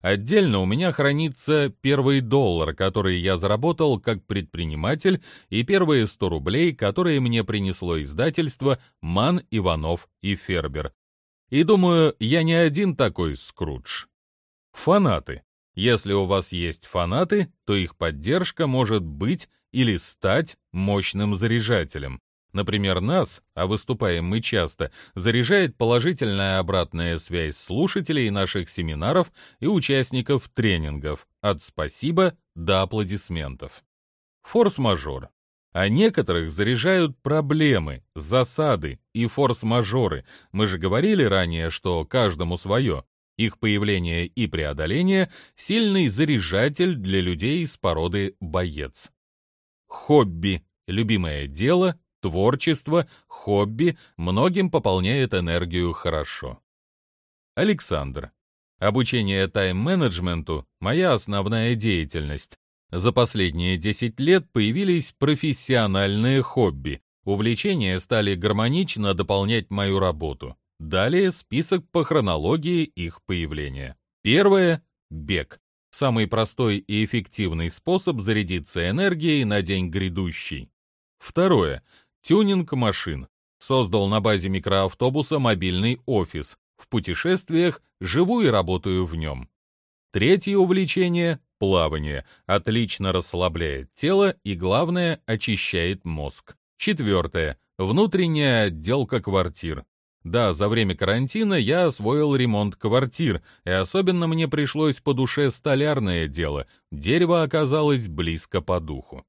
Speaker 1: Отдельно у меня хранится первый доллар, который я заработал как предприниматель, и первые 100 рублей, которые мне принесло издательство «Ман, Иванов и Фербер». И думаю, я не один такой Скрудж. Фанаты. Если у вас есть фанаты, то их поддержка может быть или стать мощным заряжателем. Например, нас, а выступаем мы часто, заряжает положительная обратная связь слушателей наших семинаров и участников тренингов от спасибо до аплодисментов. Форс-мажор. А некоторых заряжают проблемы, засады и форс-мажоры. Мы же говорили ранее, что каждому свое. Их появление и преодоление – сильный заряжатель для людей из породы боец. Хобби – любимое дело, творчество, хобби многим пополняет энергию хорошо. Александр. Обучение тайм-менеджменту – моя основная деятельность. За последние 10 лет появились профессиональные хобби. Увлечения стали гармонично дополнять мою работу. Далее список по хронологии их появления. Первое – бег. Самый простой и эффективный способ зарядиться энергией на день грядущий. Второе – тюнинг машин. Создал на базе микроавтобуса мобильный офис. В путешествиях живу и работаю в нем. Третье увлечение – плавание. Отлично расслабляет тело и, главное, очищает мозг. Четвертое – внутренняя отделка квартир. Да, за время карантина я освоил ремонт квартир, и особенно мне пришлось по душе столярное дело, дерево оказалось близко по духу.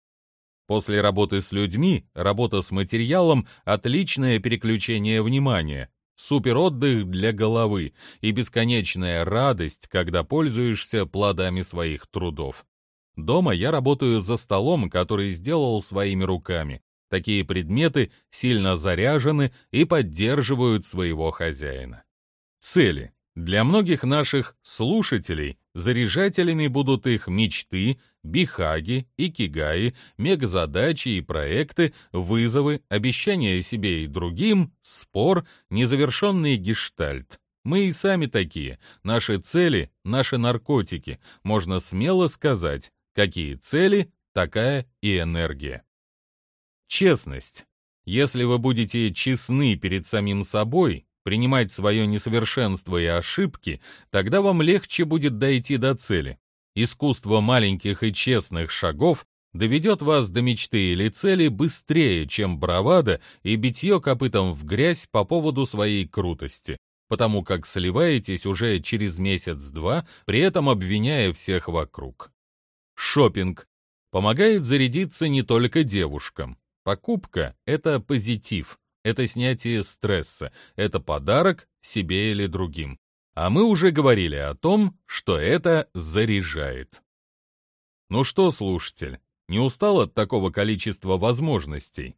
Speaker 1: После работы с людьми, работа с материалом — отличное переключение внимания, суперотдых для головы и бесконечная радость, когда пользуешься плодами своих трудов. Дома я работаю за столом, который сделал своими руками. Такие предметы сильно заряжены и поддерживают своего хозяина. Цели. Для многих наших слушателей заряжателями будут их мечты, бихаги, икигаи, мегазадачи и проекты, вызовы, обещания себе и другим, спор, незавершенный гештальт. Мы и сами такие. Наши цели — наши наркотики. Можно смело сказать, какие цели, такая и энергия. Честность. Если вы будете честны перед самим собой, принимать свое несовершенство и ошибки, тогда вам легче будет дойти до цели. Искусство маленьких и честных шагов доведет вас до мечты или цели быстрее, чем бравада и битье копытом в грязь по поводу своей крутости, потому как сливаетесь уже через месяц-два, при этом обвиняя всех вокруг. Шопинг помогает зарядиться не только девушкам. Покупка — это позитив, это снятие стресса, это подарок себе или другим. А мы уже говорили о том, что это заряжает. Ну что, слушатель, не устал от такого количества возможностей?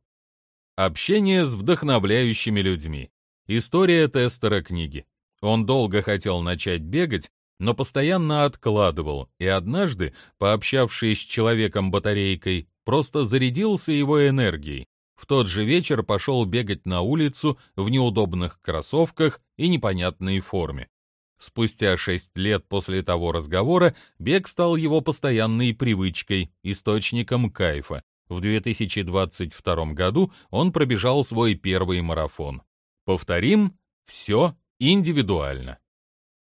Speaker 1: Общение с вдохновляющими людьми. История тестера книги. Он долго хотел начать бегать, но постоянно откладывал, и однажды, пообщавшись с человеком-батарейкой, просто зарядился его энергией. В тот же вечер пошел бегать на улицу в неудобных кроссовках и непонятной форме. Спустя шесть лет после того разговора бег стал его постоянной привычкой, источником кайфа. В 2022 году он пробежал свой первый марафон. Повторим, все индивидуально.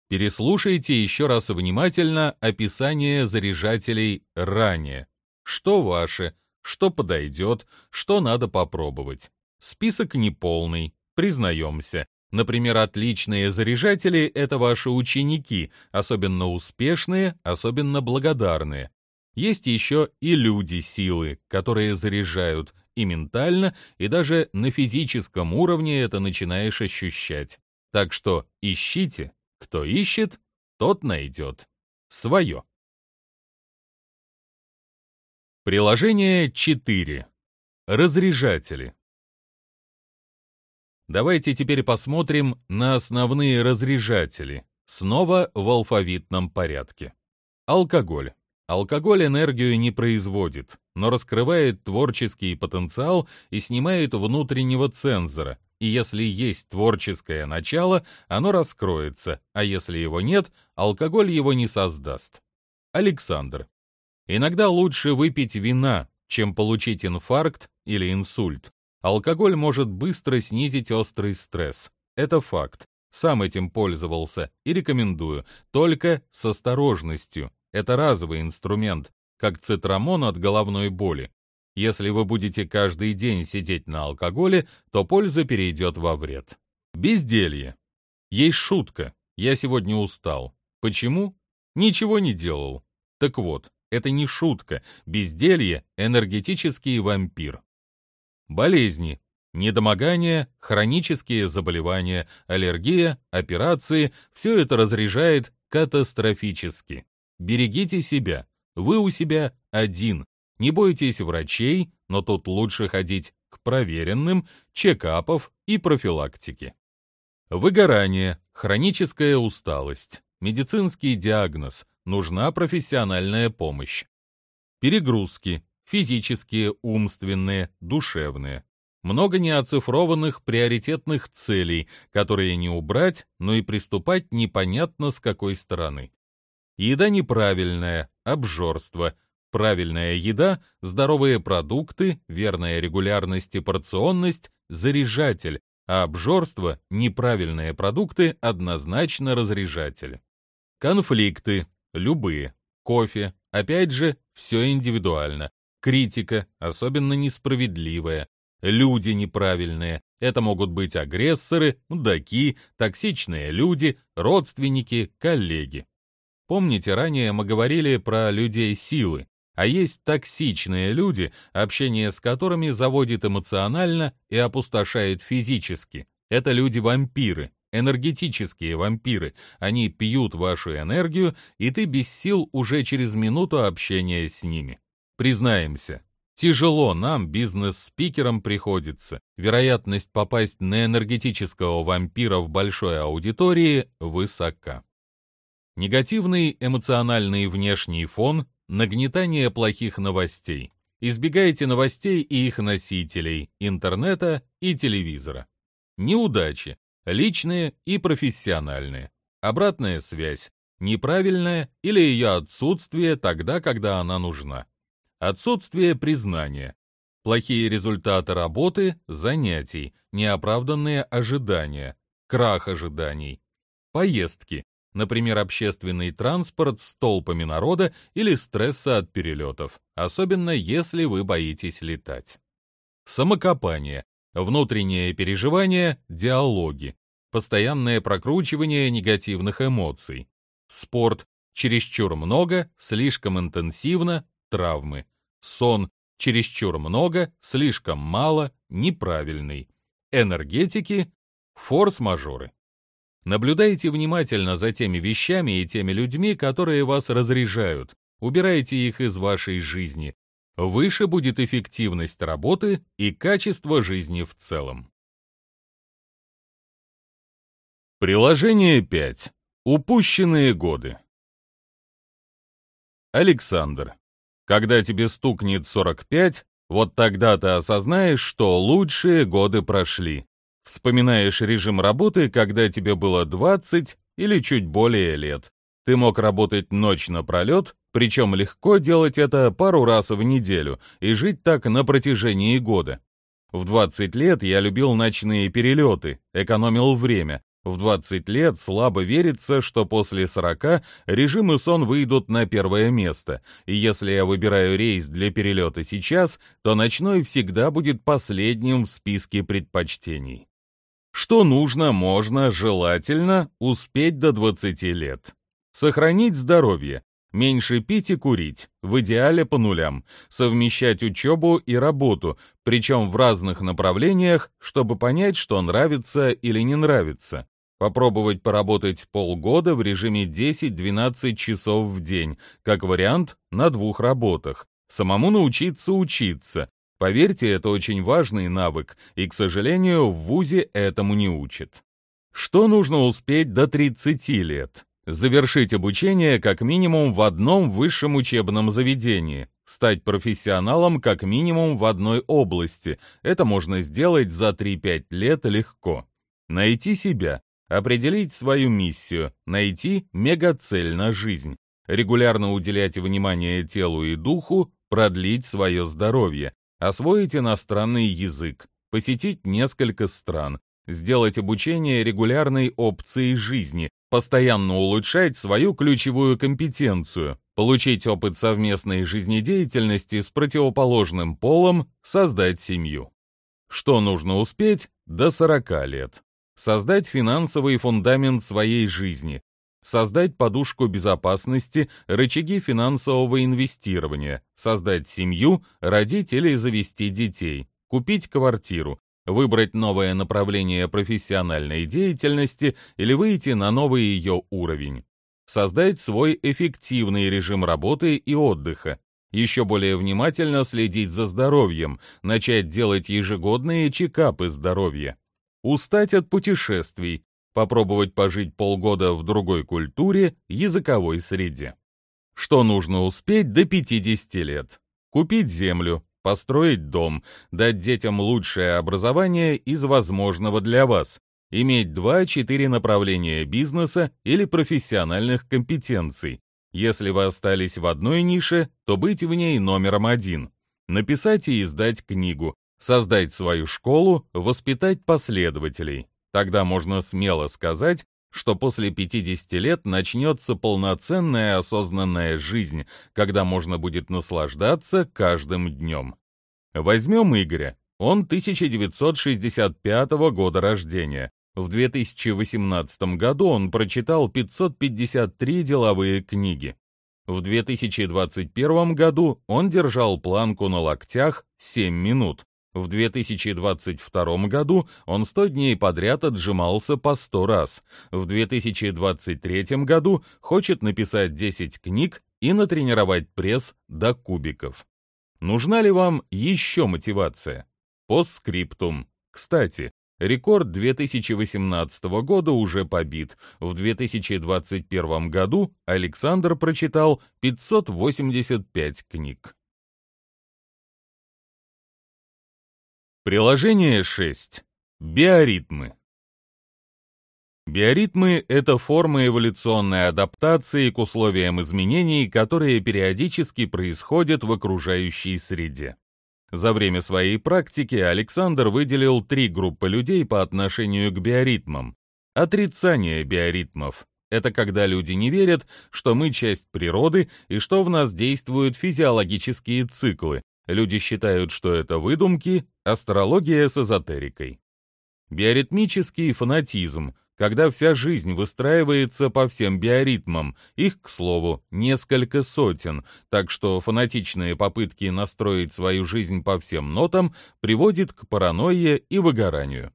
Speaker 1: Переслушайте еще раз внимательно описание заряжателей ранее. Что ваше, что подойдет, что надо попробовать. Список неполный, признаемся. Например, отличные заряжатели — это ваши ученики, особенно успешные, особенно благодарные. Есть еще и люди силы, которые заряжают и ментально, и даже на физическом уровне это начинаешь ощущать. Так что ищите, кто ищет, тот найдет. Свое. Приложение 4. Разряжатели. Давайте теперь посмотрим на основные разряжатели, снова в алфавитном порядке. Алкоголь. Алкоголь энергию не производит, но раскрывает творческий потенциал и снимает внутреннего цензора, и если есть творческое начало, оно раскроется, а если его нет, алкоголь его не создаст. Александр. Иногда лучше выпить вина, чем получить инфаркт или инсульт. Алкоголь может быстро снизить острый стресс. Это факт. Сам этим пользовался и рекомендую, только с осторожностью. Это разовый инструмент, как цитрамон от головной боли. Если вы будете каждый день сидеть на алкоголе, то польза перейдет во вред. Безделье. Есть шутка. Я сегодня устал. Почему? Ничего не делал. Так вот, это не шутка. Безделье — энергетический вампир. Болезни. Недомогание, хронические заболевания, аллергия, операции – все это разряжает катастрофически. Берегите себя. Вы у себя один. Не бойтесь врачей, но тут лучше ходить к проверенным, чекапов и профилактики. Выгорание, хроническая усталость, медицинский диагноз, нужна профессиональная помощь. Перегрузки, физические, умственные, душевные. Много неоцифрованных приоритетных целей, которые не убрать, но и приступать непонятно с какой стороны. Еда неправильная, обжорство. Правильная еда, здоровые продукты, верная регулярность и порционность, заряжатель, а обжорство, неправильные продукты, однозначно разряжатель. Конфликты, любые. Кофе, опять же, все индивидуально. Критика, особенно несправедливая. Люди неправильные. Это могут быть агрессоры, мудаки, токсичные люди, родственники, коллеги. Помните, ранее мы говорили про людей силы, а есть токсичные люди, общение с которыми заводит эмоционально и опустошает физически. Это люди-вампиры, энергетические вампиры. Они пьют вашу энергию, и ты без сил уже через минуту общения с ними. Признаемся, тяжело нам, бизнес-спикерам, приходится. Вероятность попасть на энергетического вампира в большой аудитории высока. Негативный эмоциональный внешний фон, нагнетание плохих новостей. Избегайте новостей и их носителей, интернета и телевизора. Неудачи, личные и профессиональные. Обратная связь, неправильная или ее отсутствие тогда, когда она нужна. Отсутствие признания. Плохие результаты работы, занятий, неоправданные ожидания, крах ожиданий. Поездки, например, общественный транспорт с толпами народа или стресса от перелетов, особенно если вы боитесь летать. Самокопание, внутреннее переживание, диалоги, постоянное прокручивание негативных эмоций. Спорт, чересчур много, слишком интенсивно, травмы. Сон, чересчур много, слишком мало, неправильный. Энергетики, форс-мажоры. Наблюдайте внимательно за теми вещами и теми людьми, которые вас разряжают. Убирайте их из вашей жизни. Выше будет эффективность работы и качество жизни в целом. Приложение 5. Упущенные годы. Александр. Когда тебе стукнет 45, вот тогда ты осознаешь, что лучшие годы прошли. Вспоминаешь режим работы, когда тебе было 20 или чуть более лет. Ты мог работать ночь напролет, причем легко делать это пару раз в неделю и жить так на протяжении года. В 20 лет я любил ночные перелеты, экономил время. В 20 лет слабо верится, что после 40 режим и сон выйдут на первое место, и если я выбираю рейс для перелета сейчас, то ночной всегда будет последним в списке предпочтений. Что нужно, можно, желательно успеть до 20 лет. Сохранить здоровье, меньше пить и курить, в идеале по нулям, совмещать учебу и работу, причем в разных направлениях, чтобы понять, что нравится или не нравится. Попробовать поработать полгода в режиме 10-12 часов в день, как вариант на двух работах. Самому научиться учиться, Поверьте, это очень важный навык, и, к сожалению, в ВУЗе этому не учат. Что нужно успеть до 30 лет? Завершить обучение как минимум в одном высшем учебном заведении, стать профессионалом как минимум в одной области. Это можно сделать за 3-5 лет легко. Найти себя, определить свою миссию, найти мегацель на жизнь, регулярно уделять внимание телу и духу, продлить свое здоровье, освоить иностранный язык, посетить несколько стран, сделать обучение регулярной опцией жизни, постоянно улучшать свою ключевую компетенцию, получить опыт совместной жизнедеятельности с противоположным полом, создать семью. Что нужно успеть до 40 лет? Создать финансовый фундамент своей жизни, создать подушку безопасности, рычаги финансового инвестирования, создать семью, родить или завести детей, купить квартиру, выбрать новое направление профессиональной деятельности или выйти на новый ее уровень, создать свой эффективный режим работы и отдыха, Еще более внимательно следить за здоровьем, начать делать ежегодные чекапы здоровья. Устать от путешествий, попробовать пожить полгода в другой культуре, языковой среде. Что нужно успеть до 50 лет? Купить землю, построить дом, дать детям лучшее образование из возможного для вас, иметь 2-4 направления бизнеса или профессиональных компетенций. Если вы остались в одной нише, то быть в ней номером один. Написать и издать книгу, создать свою школу, воспитать последователей. Тогда можно смело сказать, что после 50 лет начнется полноценная осознанная жизнь, когда можно будет наслаждаться каждым днем. Возьмем Игоря. Он 1965 года рождения. В 2018 году он прочитал 553 деловые книги. В 2021 году он держал планку на локтях 7 минут. В 2022 году он 100 дней подряд отжимался по 100 раз. В 2023 году хочет написать 10 книг и натренировать пресс до кубиков. Нужна ли вам еще мотивация? Постскриптум. Кстати, рекорд 2018 года уже побит. В 2021 году Александр прочитал 585 книг. Приложение 6. Биоритмы. Биоритмы — это форма эволюционной адаптации к условиям изменений, которые периодически происходят в окружающей среде. За время своей практики Александр выделил три группы людей по отношению к биоритмам. Отрицание биоритмов — это когда люди не верят, что мы часть природы и что в нас действуют физиологические циклы, Люди считают, что это выдумки, астрология с эзотерикой. Биоритмический фанатизм, когда вся жизнь выстраивается по всем биоритмам, их, к слову, несколько сотен, так что фанатичные попытки настроить свою жизнь по всем нотам приводит к паранойе и выгоранию.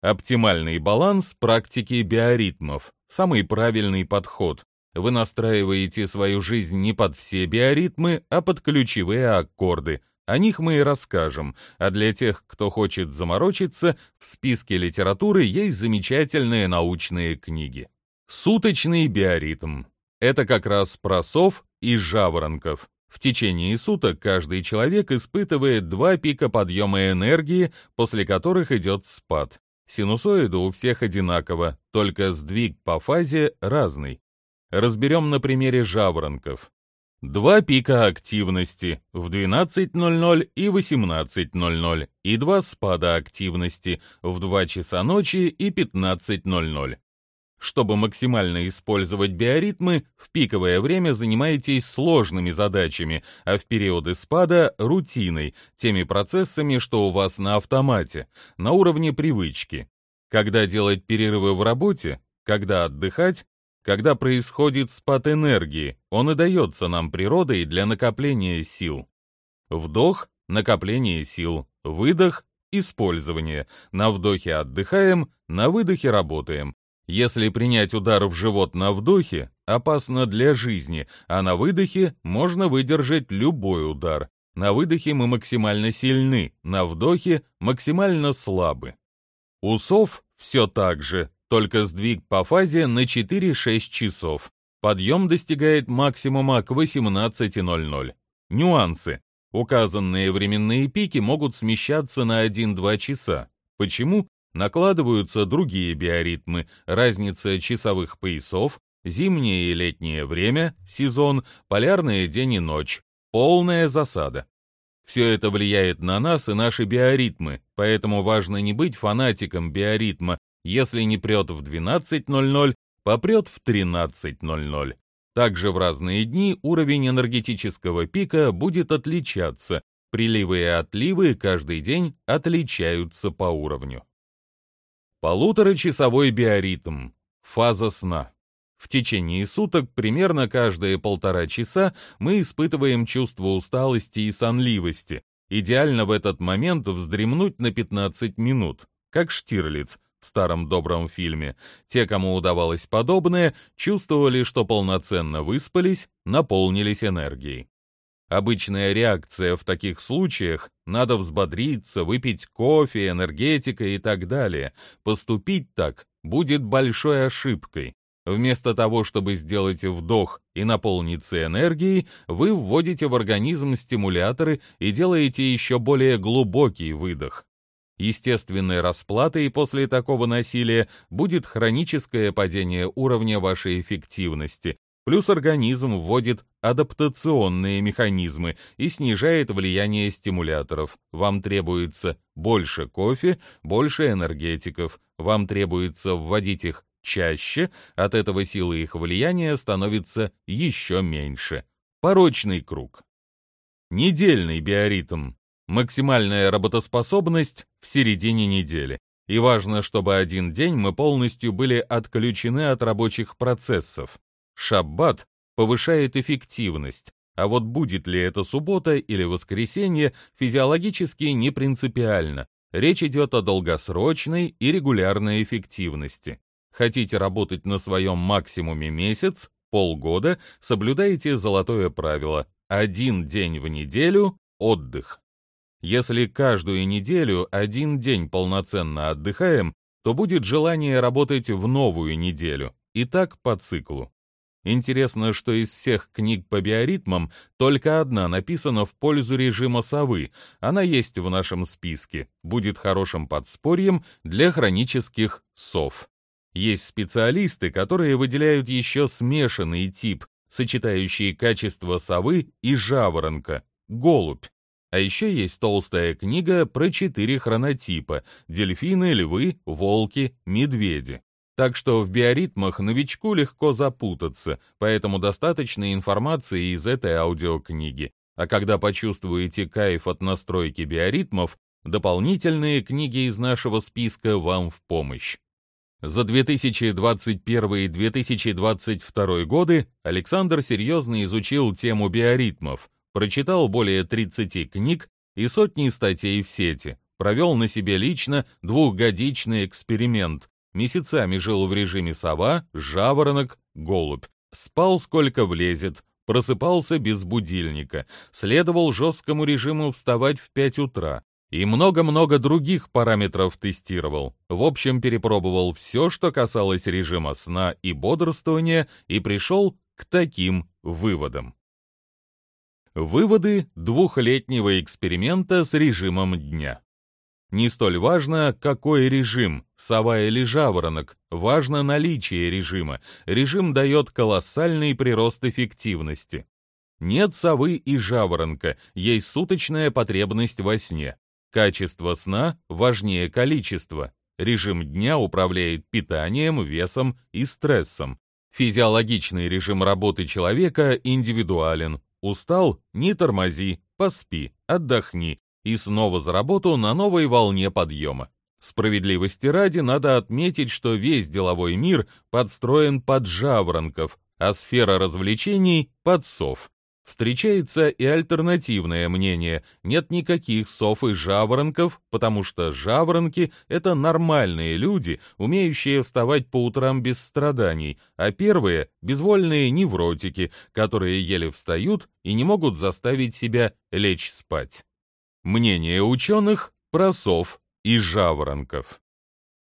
Speaker 1: Оптимальный баланс практики биоритмов – самый правильный подход, вы настраиваете свою жизнь не под все биоритмы, а под ключевые аккорды. О них мы и расскажем, а для тех, кто хочет заморочиться, в списке литературы есть замечательные научные книги. Суточный биоритм. Это как раз про сов и жаворонков. В течение суток каждый человек испытывает два пика подъема энергии, после которых идет спад. Синусоиды у всех одинаково, только сдвиг по фазе разный разберем на примере жаворонков. Два пика активности в 12.00 и 18.00 и два спада активности в 2 часа ночи и 15.00. Чтобы максимально использовать биоритмы, в пиковое время занимайтесь сложными задачами, а в периоды спада — рутиной, теми процессами, что у вас на автомате, на уровне привычки. Когда делать перерывы в работе, когда отдыхать, когда происходит спад энергии, он и дается нам природой для накопления сил. Вдох – накопление сил, выдох – использование. На вдохе отдыхаем, на выдохе работаем. Если принять удар в живот на вдохе, опасно для жизни, а на выдохе можно выдержать любой удар. На выдохе мы максимально сильны, на вдохе максимально слабы. У сов все так же, только сдвиг по фазе на 4-6 часов. Подъем достигает максимума к 18.00. Нюансы. Указанные временные пики могут смещаться на 1-2 часа. Почему? Накладываются другие биоритмы, разница часовых поясов, зимнее и летнее время, сезон, полярные день и ночь, полная засада. Все это влияет на нас и наши биоритмы, поэтому важно не быть фанатиком биоритма, если не прет в 12.00, попрет в 13.00. Также в разные дни уровень энергетического пика будет отличаться. Приливы и отливы каждый день отличаются по уровню. Полуторачасовой биоритм. Фаза сна. В течение суток примерно каждые полтора часа мы испытываем чувство усталости и сонливости. Идеально в этот момент вздремнуть на 15 минут, как Штирлиц, в старом добром фильме. Те, кому удавалось подобное, чувствовали, что полноценно выспались, наполнились энергией. Обычная реакция в таких случаях – надо взбодриться, выпить кофе, энергетика и так далее. Поступить так будет большой ошибкой. Вместо того, чтобы сделать вдох и наполниться энергией, вы вводите в организм стимуляторы и делаете еще более глубокий выдох. Естественной расплатой после такого насилия будет хроническое падение уровня вашей эффективности, плюс организм вводит адаптационные механизмы и снижает влияние стимуляторов. Вам требуется больше кофе, больше энергетиков. Вам требуется вводить их чаще, от этого силы их влияния становится еще меньше. Порочный круг. Недельный биоритм. Максимальная работоспособность в середине недели. И важно, чтобы один день мы полностью были отключены от рабочих процессов. Шаббат повышает эффективность, а вот будет ли это суббота или воскресенье, физиологически не принципиально. Речь идет о долгосрочной и регулярной эффективности. Хотите работать на своем максимуме месяц, полгода, соблюдайте золотое правило – один день в неделю – отдых. Если каждую неделю один день полноценно отдыхаем, то будет желание работать в новую неделю, и так по циклу. Интересно, что из всех книг по биоритмам только одна написана в пользу режима совы. Она есть в нашем списке, будет хорошим подспорьем для хронических сов. Есть специалисты, которые выделяют еще смешанный тип, сочетающий качество совы и жаворонка – голубь. А еще есть толстая книга про четыре хронотипа – дельфины, львы, волки, медведи. Так что в биоритмах новичку легко запутаться, поэтому достаточно информации из этой аудиокниги. А когда почувствуете кайф от настройки биоритмов, дополнительные книги из нашего списка вам в помощь. За 2021 и 2022 годы Александр серьезно изучил тему биоритмов, прочитал более 30 книг и сотни статей в сети, провел на себе лично двухгодичный эксперимент, Месяцами жил в режиме сова, жаворонок, голубь. Спал сколько влезет, просыпался без будильника, следовал жесткому режиму вставать в 5 утра и много-много других параметров тестировал. В общем, перепробовал все, что касалось режима сна и бодрствования, и пришел к таким выводам. Выводы двухлетнего эксперимента с режимом дня. Не столь важно, какой режим, сова или жаворонок, важно наличие режима. Режим дает колоссальный прирост эффективности. Нет совы и жаворонка, есть суточная потребность во сне. Качество сна важнее количества. Режим дня управляет питанием, весом и стрессом. Физиологичный режим работы человека индивидуален. Устал – не тормози, поспи, отдохни, и снова за работу на новой волне подъема. Справедливости ради надо отметить, что весь деловой мир подстроен под жаворонков, а сфера развлечений — под сов. Встречается и альтернативное мнение. Нет никаких сов и жаворонков, потому что жаворонки — это нормальные люди, умеющие вставать по утрам без страданий, а первые — безвольные невротики, которые еле встают и не могут заставить себя лечь спать. Мнение ученых про сов и жаворонков.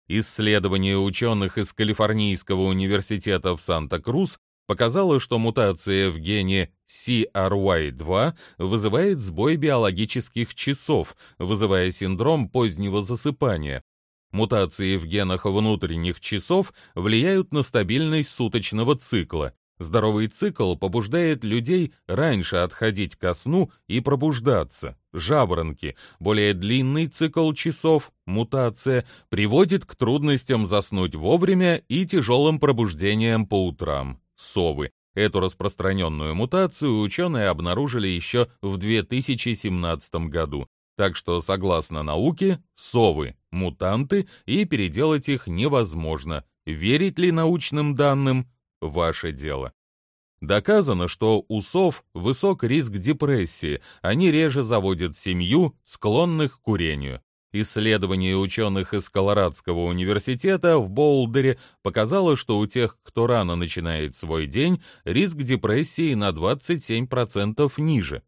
Speaker 1: Исследование ученых из Калифорнийского университета в Санта-Крус показало, что мутация в гене CRY2 вызывает сбой биологических часов, вызывая синдром позднего засыпания. Мутации в генах внутренних часов влияют на стабильность суточного цикла. Здоровый цикл побуждает людей раньше отходить ко сну и пробуждаться. Жаворонки, более длинный цикл часов, мутация, приводит к трудностям заснуть вовремя и тяжелым пробуждениям по утрам. Совы. Эту распространенную мутацию ученые обнаружили еще в 2017 году. Так что, согласно науке, совы – мутанты, и переделать их невозможно. Верить ли научным данным ваше дело. Доказано, что у сов высок риск депрессии, они реже заводят семью, склонных к курению. Исследование ученых из Колорадского университета в Боулдере показало, что у тех, кто рано начинает свой день, риск депрессии на 27% ниже.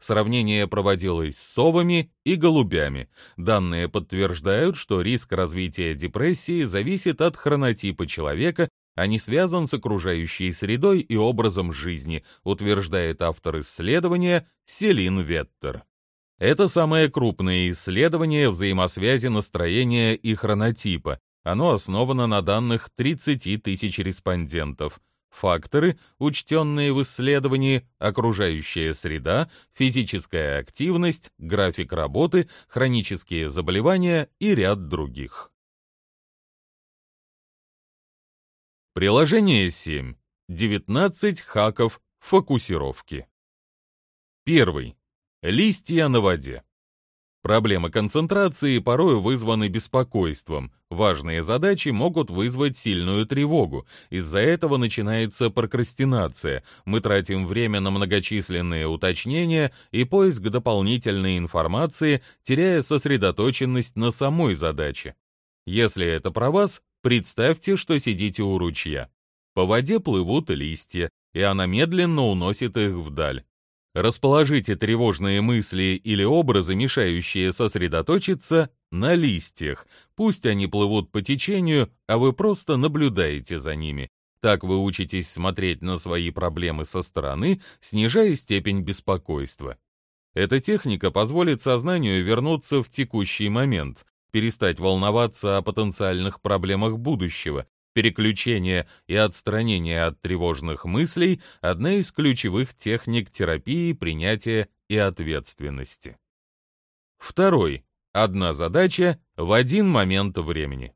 Speaker 1: Сравнение проводилось с совами и голубями. Данные подтверждают, что риск развития депрессии зависит от хронотипа человека, а не связан с окружающей средой и образом жизни, утверждает автор исследования Селин Веттер. Это самое крупное исследование взаимосвязи настроения и хронотипа. Оно основано на данных 30 тысяч респондентов. Факторы, учтенные в исследовании, окружающая среда, физическая активность, график работы, хронические заболевания и ряд других. Приложение 7. 19 хаков фокусировки. Первый. Листья на воде. Проблемы концентрации порой вызваны беспокойством. Важные задачи могут вызвать сильную тревогу. Из-за этого начинается прокрастинация. Мы тратим время на многочисленные уточнения и поиск дополнительной информации, теряя сосредоточенность на самой задаче. Если это про вас, представьте, что сидите у ручья. По воде плывут листья, и она медленно уносит их вдаль. Расположите тревожные мысли или образы, мешающие сосредоточиться, на листьях. Пусть они плывут по течению, а вы просто наблюдаете за ними. Так вы учитесь смотреть на свои проблемы со стороны, снижая степень беспокойства. Эта техника позволит сознанию вернуться в текущий момент, перестать волноваться о потенциальных проблемах будущего, Переключение и отстранение от тревожных мыслей – одна из ключевых техник терапии принятия и ответственности. Второй. Одна задача в один момент времени.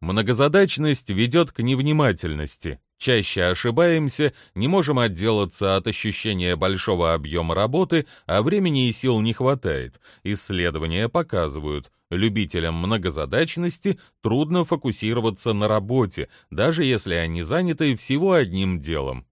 Speaker 1: Многозадачность ведет к невнимательности. Чаще ошибаемся, не можем отделаться от ощущения большого объема работы, а времени и сил не хватает. Исследования показывают, Любителям многозадачности трудно фокусироваться на работе, даже если они заняты всего одним делом.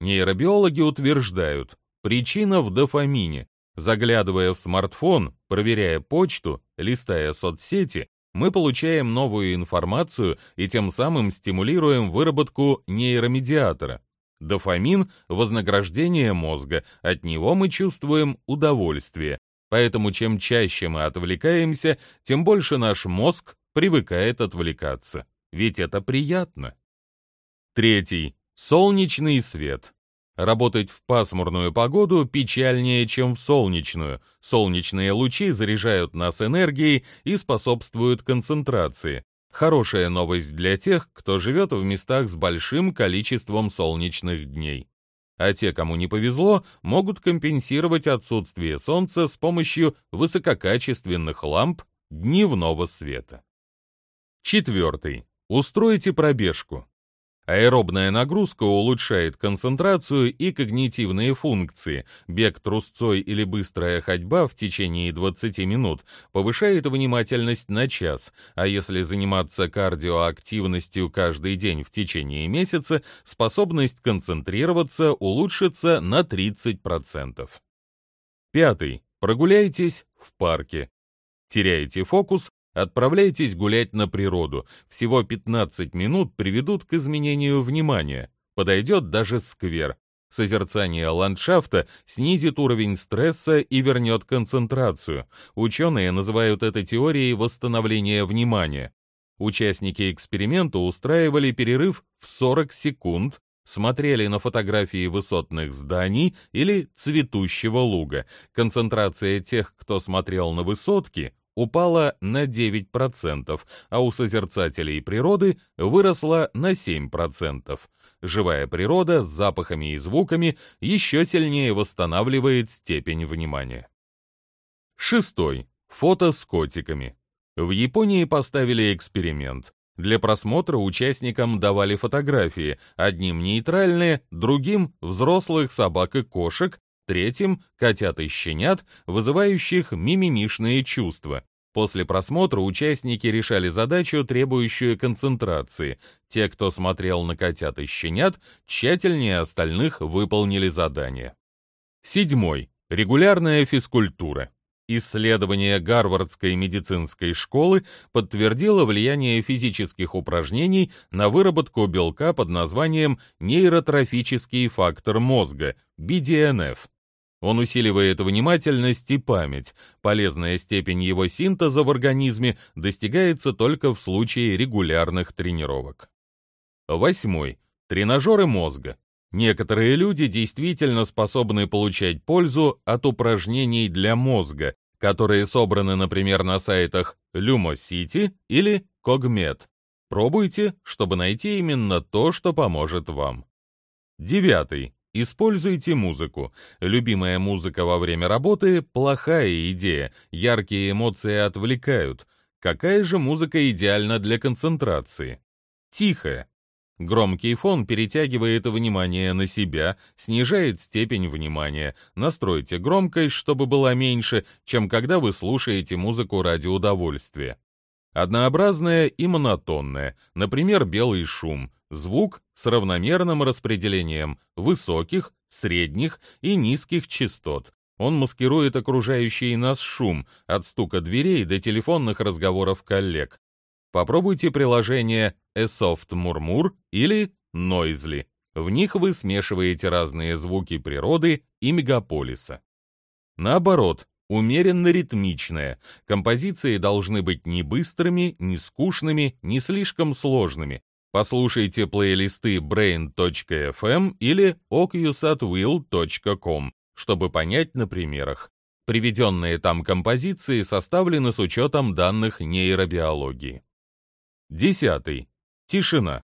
Speaker 1: Нейробиологи утверждают, причина в дофамине. Заглядывая в смартфон, проверяя почту, листая соцсети, мы получаем новую информацию и тем самым стимулируем выработку нейромедиатора. Дофамин – вознаграждение мозга, от него мы чувствуем удовольствие, Поэтому чем чаще мы отвлекаемся, тем больше наш мозг привыкает отвлекаться. Ведь это приятно. Третий. Солнечный свет. Работать в пасмурную погоду печальнее, чем в солнечную. Солнечные лучи заряжают нас энергией и способствуют концентрации. Хорошая новость для тех, кто живет в местах с большим количеством солнечных дней а те, кому не повезло, могут компенсировать отсутствие солнца с помощью высококачественных ламп дневного света. Четвертый. Устройте пробежку. Аэробная нагрузка улучшает концентрацию и когнитивные функции. Бег трусцой или быстрая ходьба в течение 20 минут повышает внимательность на час, а если заниматься кардиоактивностью каждый день в течение месяца, способность концентрироваться улучшится на 30%. Пятый. Прогуляйтесь в парке. Теряете фокус, Отправляйтесь гулять на природу. Всего 15 минут приведут к изменению внимания. Подойдет даже сквер. Созерцание ландшафта снизит уровень стресса и вернет концентрацию. Ученые называют это теорией восстановления внимания. Участники эксперимента устраивали перерыв в 40 секунд, смотрели на фотографии высотных зданий или цветущего луга. Концентрация тех, кто смотрел на высотки, упала на 9%, а у созерцателей природы выросла на 7%. Живая природа с запахами и звуками еще сильнее восстанавливает степень внимания. Шестой. Фото с котиками. В Японии поставили эксперимент. Для просмотра участникам давали фотографии, одним нейтральные, другим взрослых собак и кошек, третьим — котят и щенят, вызывающих мимимишные чувства. После просмотра участники решали задачу, требующую концентрации. Те, кто смотрел на котят и щенят, тщательнее остальных выполнили задание. Седьмой. Регулярная физкультура. Исследование Гарвардской медицинской школы подтвердило влияние физических упражнений на выработку белка под названием нейротрофический фактор мозга, BDNF. Он усиливает внимательность и память. Полезная степень его синтеза в организме достигается только в случае регулярных тренировок. Восьмой. Тренажеры мозга. Некоторые люди действительно способны получать пользу от упражнений для мозга, которые собраны, например, на сайтах Lumosity или Cogmed. Пробуйте, чтобы найти именно то, что поможет вам. Девятый. Используйте музыку. Любимая музыка во время работы – плохая идея, яркие эмоции отвлекают. Какая же музыка идеальна для концентрации? Тихая. Громкий фон перетягивает внимание на себя, снижает степень внимания. Настройте громкость, чтобы была меньше, чем когда вы слушаете музыку ради удовольствия. Однообразная и монотонная, например, белый шум, звук с равномерным распределением высоких, средних и низких частот. Он маскирует окружающий нас шум, от стука дверей до телефонных разговоров коллег. Попробуйте приложение eSoft Murmur или Noisely. В них вы смешиваете разные звуки природы и мегаполиса. Наоборот, умеренно ритмичная. Композиции должны быть не быстрыми, не скучными, не слишком сложными. Послушайте плейлисты brain.fm или ocusatwill.com, чтобы понять на примерах. Приведенные там композиции составлены с учетом данных нейробиологии. Десятый. Тишина.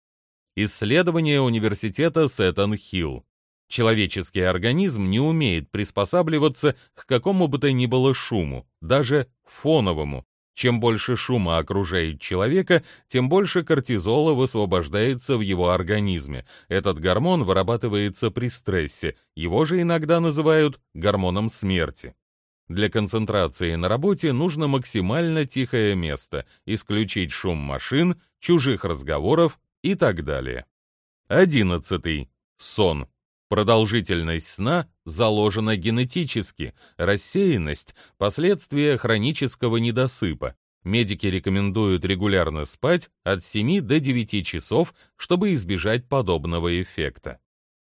Speaker 1: Исследование университета Сеттон-Хилл. Человеческий организм не умеет приспосабливаться к какому бы то ни было шуму, даже фоновому. Чем больше шума окружает человека, тем больше кортизола высвобождается в его организме. Этот гормон вырабатывается при стрессе, его же иногда называют гормоном смерти. Для концентрации на работе нужно максимально тихое место, исключить шум машин, чужих разговоров и так далее. Одиннадцатый. Сон. Продолжительность сна заложена генетически, рассеянность – последствия хронического недосыпа. Медики рекомендуют регулярно спать от 7 до 9 часов, чтобы избежать подобного эффекта.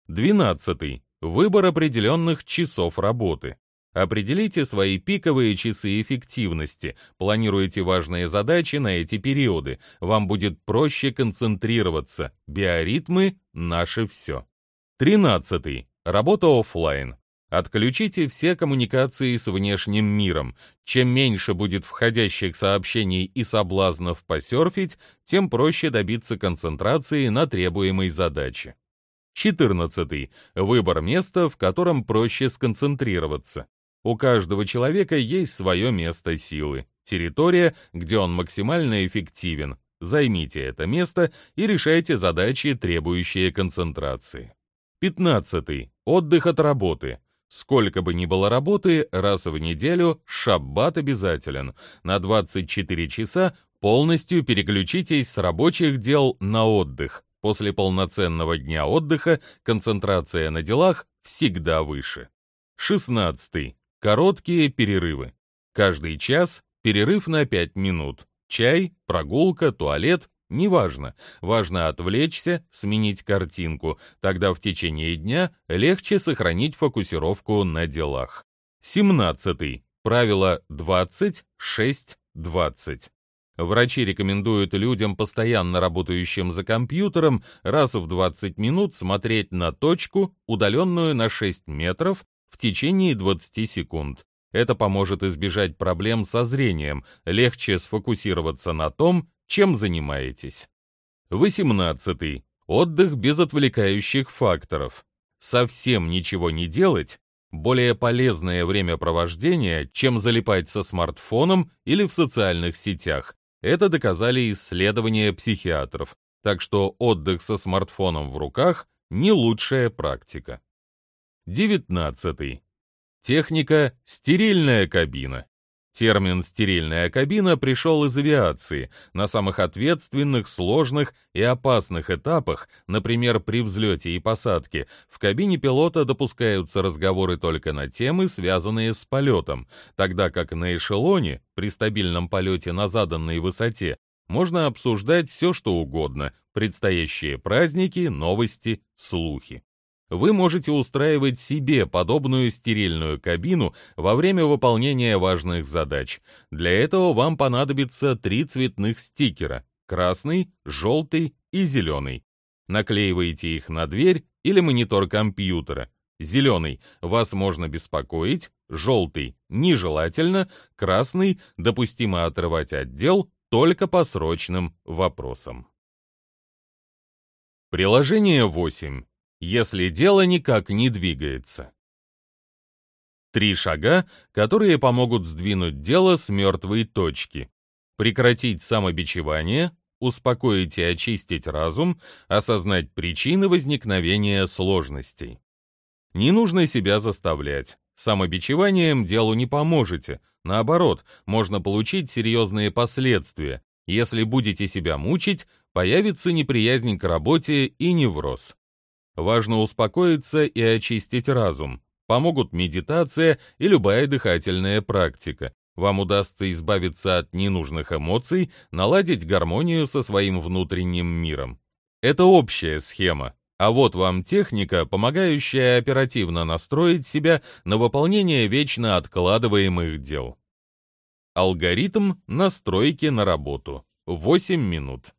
Speaker 1: 12. Выбор определенных часов работы. Определите свои пиковые часы эффективности, планируйте важные задачи на эти периоды, вам будет проще концентрироваться, биоритмы – наше все. 13. Работа офлайн. Отключите все коммуникации с внешним миром. Чем меньше будет входящих сообщений и соблазнов посерфить, тем проще добиться концентрации на требуемой задаче. 14. Выбор места, в котором проще сконцентрироваться. У каждого человека есть свое место силы, территория, где он максимально эффективен. Займите это место и решайте задачи, требующие концентрации. 15. Отдых от работы. Сколько бы ни было работы, раз в неделю шаббат обязателен. На 24 часа полностью переключитесь с рабочих дел на отдых. После полноценного дня отдыха концентрация на делах всегда выше. 16. Короткие перерывы. Каждый час перерыв на 5 минут. Чай, прогулка, туалет, неважно. Важно отвлечься, сменить картинку. Тогда в течение дня легче сохранить фокусировку на делах. 17. Правило 20-6-20. Врачи рекомендуют людям, постоянно работающим за компьютером, раз в 20 минут смотреть на точку, удаленную на 6 метров, в течение 20 секунд. Это поможет избежать проблем со зрением, легче сфокусироваться на том, чем занимаетесь. 18. Отдых без отвлекающих факторов. Совсем ничего не делать – более полезное времяпровождение, чем залипать со смартфоном или в социальных сетях. Это доказали исследования психиатров, так что отдых со смартфоном в руках – не лучшая практика. 19. Техника «стерильная кабина». Термин «стерильная кабина» пришел из авиации. На самых ответственных, сложных и опасных этапах, например, при взлете и посадке, в кабине пилота допускаются разговоры только на темы, связанные с полетом, тогда как на эшелоне, при стабильном полете на заданной высоте, можно обсуждать все, что угодно, предстоящие праздники, новости, слухи. Вы можете устраивать себе подобную стерильную кабину во время выполнения важных задач. Для этого вам понадобится три цветных стикера – красный, желтый и зеленый. Наклеиваете их на дверь или монитор компьютера. Зеленый – вас можно беспокоить, желтый – нежелательно, красный – допустимо отрывать отдел только по срочным вопросам. Приложение 8. Если дело никак не двигается. Три шага, которые помогут сдвинуть дело с мертвой точки. Прекратить самобичевание, успокоить и очистить разум, осознать причины возникновения сложностей. Не нужно себя заставлять. Самобичеванием делу не поможете. Наоборот, можно получить серьезные последствия. Если будете себя мучить, появится неприязнь к работе и невроз. Важно успокоиться и очистить разум. Помогут медитация и любая дыхательная практика. Вам удастся избавиться от ненужных эмоций, наладить гармонию со своим внутренним миром. Это общая схема. А вот вам техника, помогающая оперативно настроить себя на выполнение вечно откладываемых дел. Алгоритм настройки на работу. 8 минут.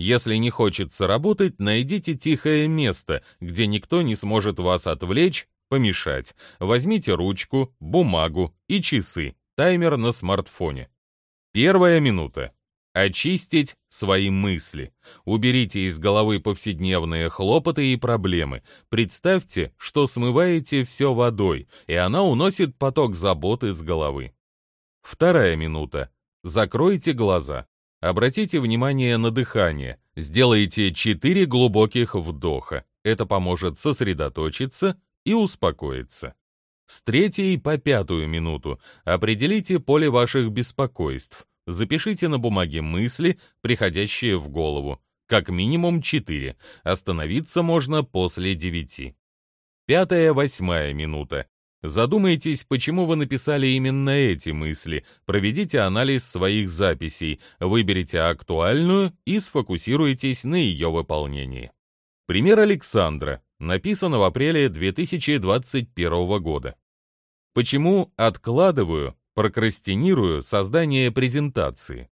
Speaker 1: Если не хочется работать, найдите тихое место, где никто не сможет вас отвлечь, помешать. Возьмите ручку, бумагу и часы, таймер на смартфоне. Первая минута. Очистить свои мысли. Уберите из головы повседневные хлопоты и проблемы. Представьте, что смываете все водой, и она уносит поток забот из головы. Вторая минута. Закройте глаза. Обратите внимание на дыхание. Сделайте 4 глубоких вдоха. Это поможет сосредоточиться и успокоиться. С третьей по пятую минуту определите поле ваших беспокойств. Запишите на бумаге мысли, приходящие в голову. Как минимум 4. Остановиться можно после 9. Пятая-восьмая минута. Задумайтесь, почему вы написали именно эти мысли, проведите анализ своих записей, выберите актуальную и сфокусируйтесь на ее выполнении. Пример Александра. Написано в апреле 2021 года. Почему откладываю Прокрастинирую создание презентации.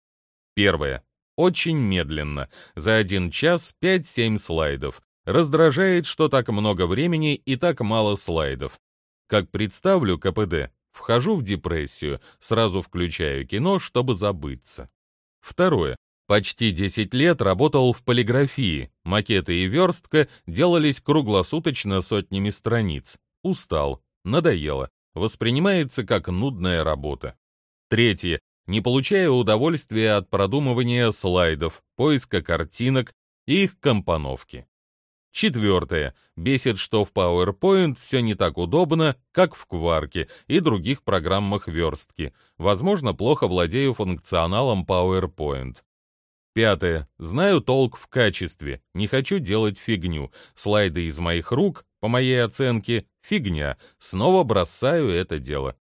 Speaker 1: Первое. Очень медленно. За один час 5-7 слайдов. Раздражает, что так много времени и так мало слайдов. Как представлю КПД, вхожу в депрессию, сразу включаю кино, чтобы забыться. Второе. Почти 10 лет работал в полиграфии. Макеты и верстка делались круглосуточно сотнями страниц. Устал, надоело воспринимается как нудная работа. Третье. Не получая удовольствия от продумывания слайдов, поиска картинок и их компоновки. Четвертое. Бесит, что в PowerPoint все не так удобно, как в Quark и других программах верстки. Возможно, плохо владею функционалом PowerPoint. Пятое. Знаю толк в качестве, не хочу делать фигню. Слайды из моих рук, по моей оценке, фигня. Снова бросаю это дело.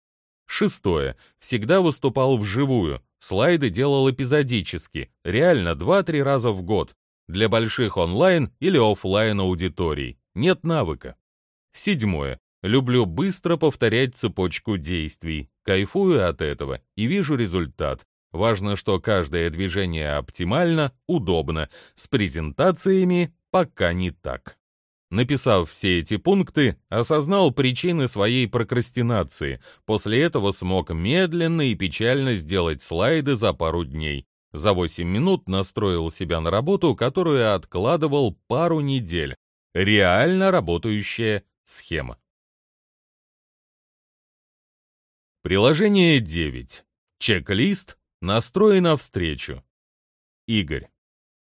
Speaker 1: Шестое. Всегда выступал вживую. Слайды делал эпизодически, реально 2-3 раза в год. Для больших онлайн или офлайн аудиторий. Нет навыка. Седьмое. Люблю быстро повторять цепочку действий. Кайфую от этого и вижу результат. Важно, что каждое движение оптимально, удобно. С презентациями пока не так. Написав все эти пункты, осознал причины своей прокрастинации. После этого смог медленно и печально сделать слайды за пару дней. За 8 минут настроил себя на работу, которую откладывал пару недель. Реально работающая схема. Приложение 9. Чек-лист Настрой на встречу. Игорь.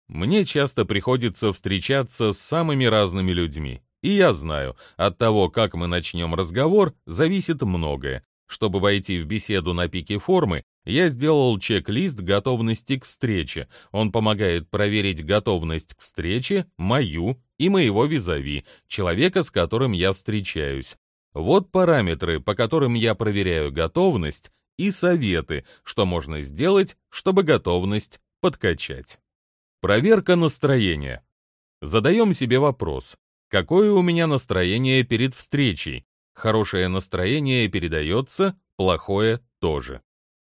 Speaker 1: Мне часто приходится встречаться с самыми разными людьми. И я знаю, от того, как мы начнем разговор, зависит многое. Чтобы войти в беседу на пике формы, я сделал чек-лист готовности к встрече. Он помогает проверить готовность к встрече, мою и моего визави, человека, с которым я встречаюсь. Вот параметры, по которым я проверяю готовность и советы, что можно сделать, чтобы готовность подкачать. Проверка настроения. Задаем себе вопрос. Какое у меня настроение перед встречей? Хорошее настроение передается, плохое тоже.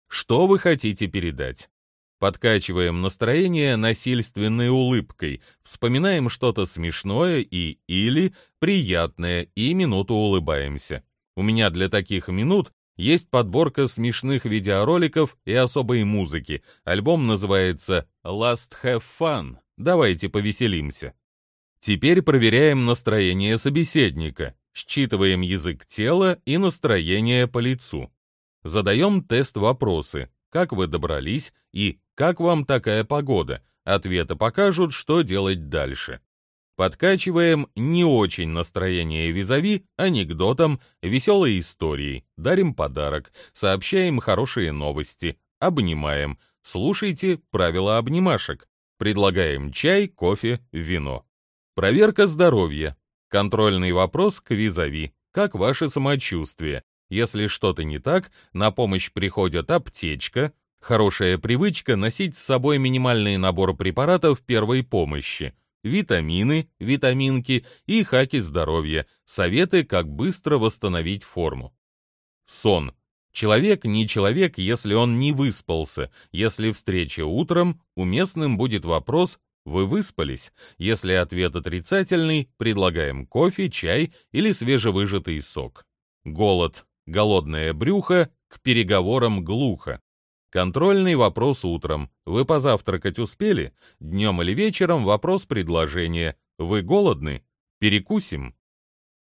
Speaker 1: Что вы хотите передать? Подкачиваем настроение насильственной улыбкой, вспоминаем что-то смешное и или приятное и минуту улыбаемся. У меня для таких минут есть подборка смешных видеороликов и особой музыки. Альбом называется Last Have Fun. Давайте повеселимся. Теперь проверяем настроение собеседника, считываем язык тела и настроение по лицу. Задаем тест-вопросы. Как вы добрались и как вам такая погода? Ответы покажут, что делать дальше. Подкачиваем не очень настроение визави анекдотом, веселой историей, дарим подарок, сообщаем хорошие новости, обнимаем, слушайте правила обнимашек, предлагаем чай, кофе, вино. Проверка здоровья. Контрольный вопрос к визави. Как ваше самочувствие? Если что-то не так, на помощь приходят аптечка, хорошая привычка носить с собой минимальный набор препаратов первой помощи, витамины, витаминки и хаки здоровья, советы, как быстро восстановить форму. Сон. Человек не человек, если он не выспался. Если встреча утром, уместным будет вопрос «Вы выспались?» Если ответ отрицательный, предлагаем кофе, чай или свежевыжатый сок. Голод. Голодное брюхо к переговорам глухо. Контрольный вопрос утром. Вы позавтракать успели? Днем или вечером вопрос предложения. Вы голодны? Перекусим.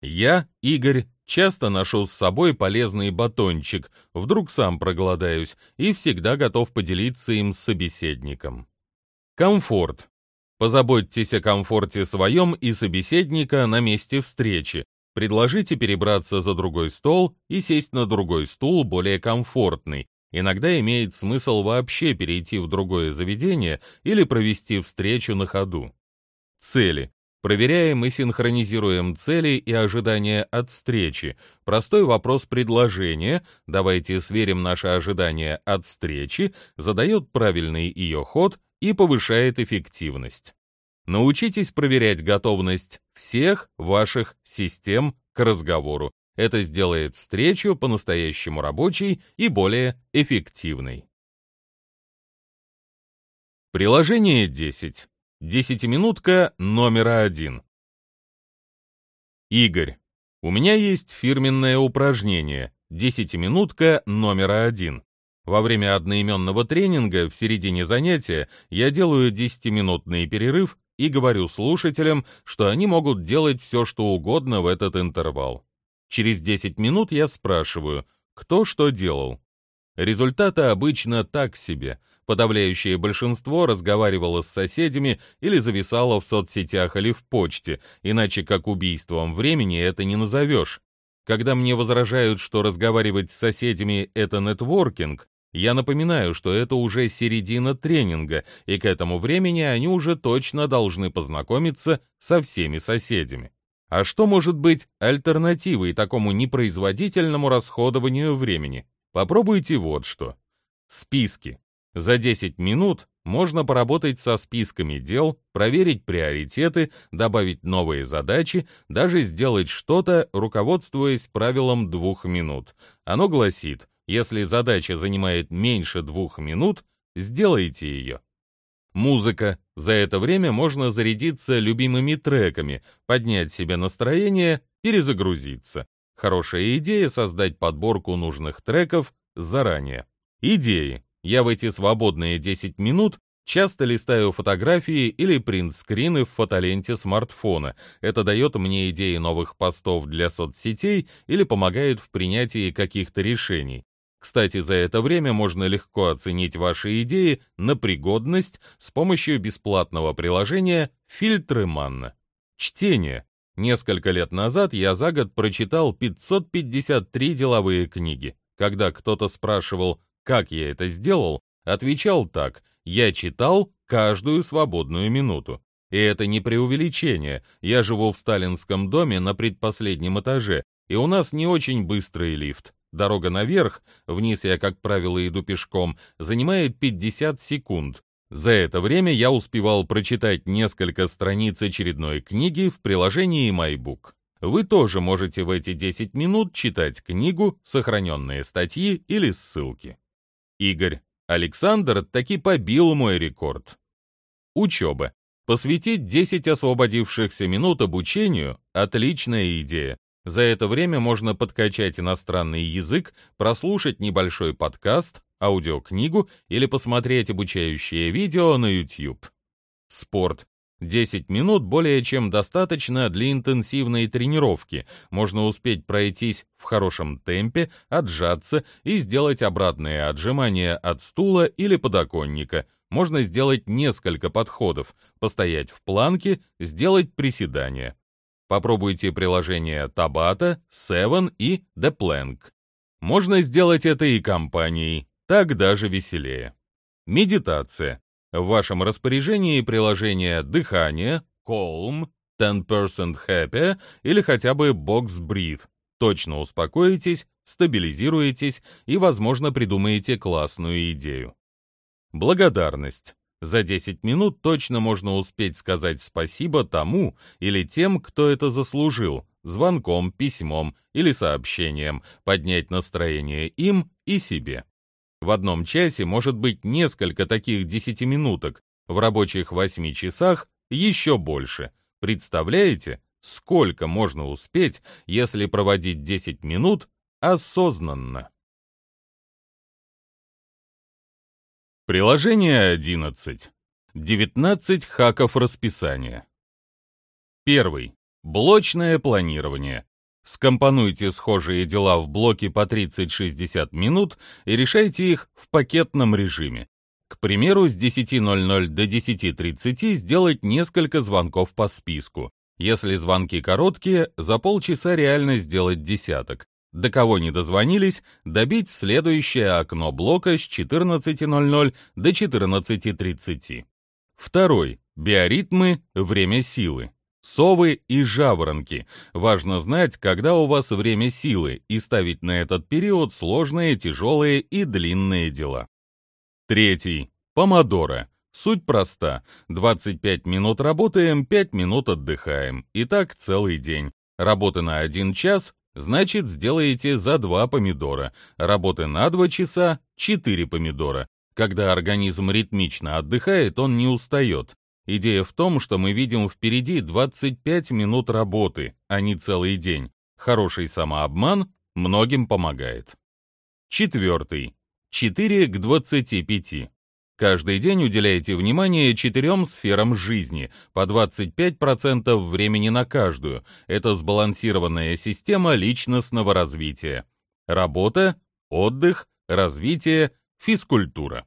Speaker 1: Я, Игорь, часто ношу с собой полезный батончик, вдруг сам проголодаюсь, и всегда готов поделиться им с собеседником. Комфорт. Позаботьтесь о комфорте своем и собеседника на месте встречи. Предложите перебраться за другой стол и сесть на другой стул, более комфортный. Иногда имеет смысл вообще перейти в другое заведение или провести встречу на ходу. Цели. Проверяем и синхронизируем цели и ожидания от встречи. Простой вопрос предложения, давайте сверим наши ожидания от встречи, задает правильный ее ход и повышает эффективность. Научитесь проверять готовность всех ваших систем к разговору. Это сделает встречу по-настоящему рабочей и более эффективной. Приложение 10. Десятиминутка номер один. Игорь, у меня есть фирменное упражнение «Десятиминутка номер один». Во время одноименного тренинга в середине занятия я делаю 10-минутный перерыв и говорю слушателям, что они могут делать все, что угодно в этот интервал. Через 10 минут я спрашиваю, кто что делал. Результаты обычно так себе. Подавляющее большинство разговаривало с соседями или зависало в соцсетях или в почте, иначе как убийством времени это не назовешь. Когда мне возражают, что разговаривать с соседями — это нетворкинг, я напоминаю, что это уже середина тренинга, и к этому времени они уже точно должны познакомиться со всеми соседями. А что может быть альтернативой такому непроизводительному расходованию времени? Попробуйте вот что. Списки. За 10 минут можно поработать со списками дел, проверить приоритеты, добавить новые задачи, даже сделать что-то, руководствуясь правилом двух минут. Оно гласит, если задача занимает меньше двух минут, сделайте ее. Музыка. За это время можно зарядиться любимыми треками, поднять себе настроение, перезагрузиться. Хорошая идея создать подборку нужных треков заранее. Идеи. Я в эти свободные 10 минут часто листаю фотографии или принтскрины в фотоленте смартфона. Это дает мне идеи новых постов для соцсетей или помогает в принятии каких-то решений. Кстати, за это время можно легко оценить ваши идеи на пригодность с помощью бесплатного приложения «Фильтры Манна». Чтение. Несколько лет назад я за год прочитал 553 деловые книги. Когда кто-то спрашивал, как я это сделал, отвечал так «Я читал каждую свободную минуту». И это не преувеличение. Я живу в сталинском доме на предпоследнем этаже, и у нас не очень быстрый лифт. Дорога наверх, вниз я, как правило, иду пешком, занимает 50 секунд. За это время я успевал прочитать несколько страниц очередной книги в приложении MyBook. Вы тоже можете в эти 10 минут читать книгу, сохраненные статьи или ссылки. Игорь. Александр таки побил мой рекорд. Учеба. Посвятить 10 освободившихся минут обучению – отличная идея. За это время можно подкачать иностранный язык, прослушать небольшой подкаст, аудиокнигу или посмотреть обучающее видео на YouTube. Спорт. 10 минут более чем достаточно для интенсивной тренировки. Можно успеть пройтись в хорошем темпе, отжаться и сделать обратные отжимания от стула или подоконника. Можно сделать несколько подходов, постоять в планке, сделать приседания. Попробуйте приложения Tabata, Seven и The Plank. Можно сделать это и компанией, так даже веселее. Медитация. В вашем распоряжении приложение «Дыхание», «Calm», «10% Happy» или хотя бы «Box Breathe». Точно успокоитесь, стабилизируетесь и, возможно, придумаете классную идею. Благодарность. За 10 минут точно можно успеть сказать спасибо тому или тем, кто это заслужил, звонком, письмом или сообщением, поднять настроение им и себе. В одном часе может быть несколько таких 10 минуток, в рабочих 8 часах еще больше. Представляете, сколько можно успеть, если проводить 10 минут осознанно? Приложение 11. 19 хаков расписания. Первый. Блочное планирование. Скомпонуйте схожие дела в блоки по 30-60 минут и решайте их в пакетном режиме. К примеру, с 10.00 до 10.30 сделать несколько звонков по списку. Если звонки короткие, за полчаса реально сделать десяток. До кого не дозвонились, добить в следующее окно блока с 14.00 до 14.30. Второй. Биоритмы. Время силы. Совы и жаворонки. Важно знать, когда у вас время силы, и ставить на этот период сложные, тяжелые и длинные дела. Третий. Помодоро. Суть проста. 25 минут работаем, 5 минут отдыхаем. И так целый день. Работа на 1 час Значит, сделаете за 2 помидора. Работы на 2 часа – 4 помидора. Когда организм ритмично отдыхает, он не устает. Идея в том, что мы видим впереди 25 минут работы, а не целый день. Хороший самообман многим помогает. Четвертый. 4 к 25. Каждый день уделяйте внимание четырем сферам жизни, по 25% времени на каждую. Это сбалансированная система личностного развития. Работа, отдых, развитие, физкультура.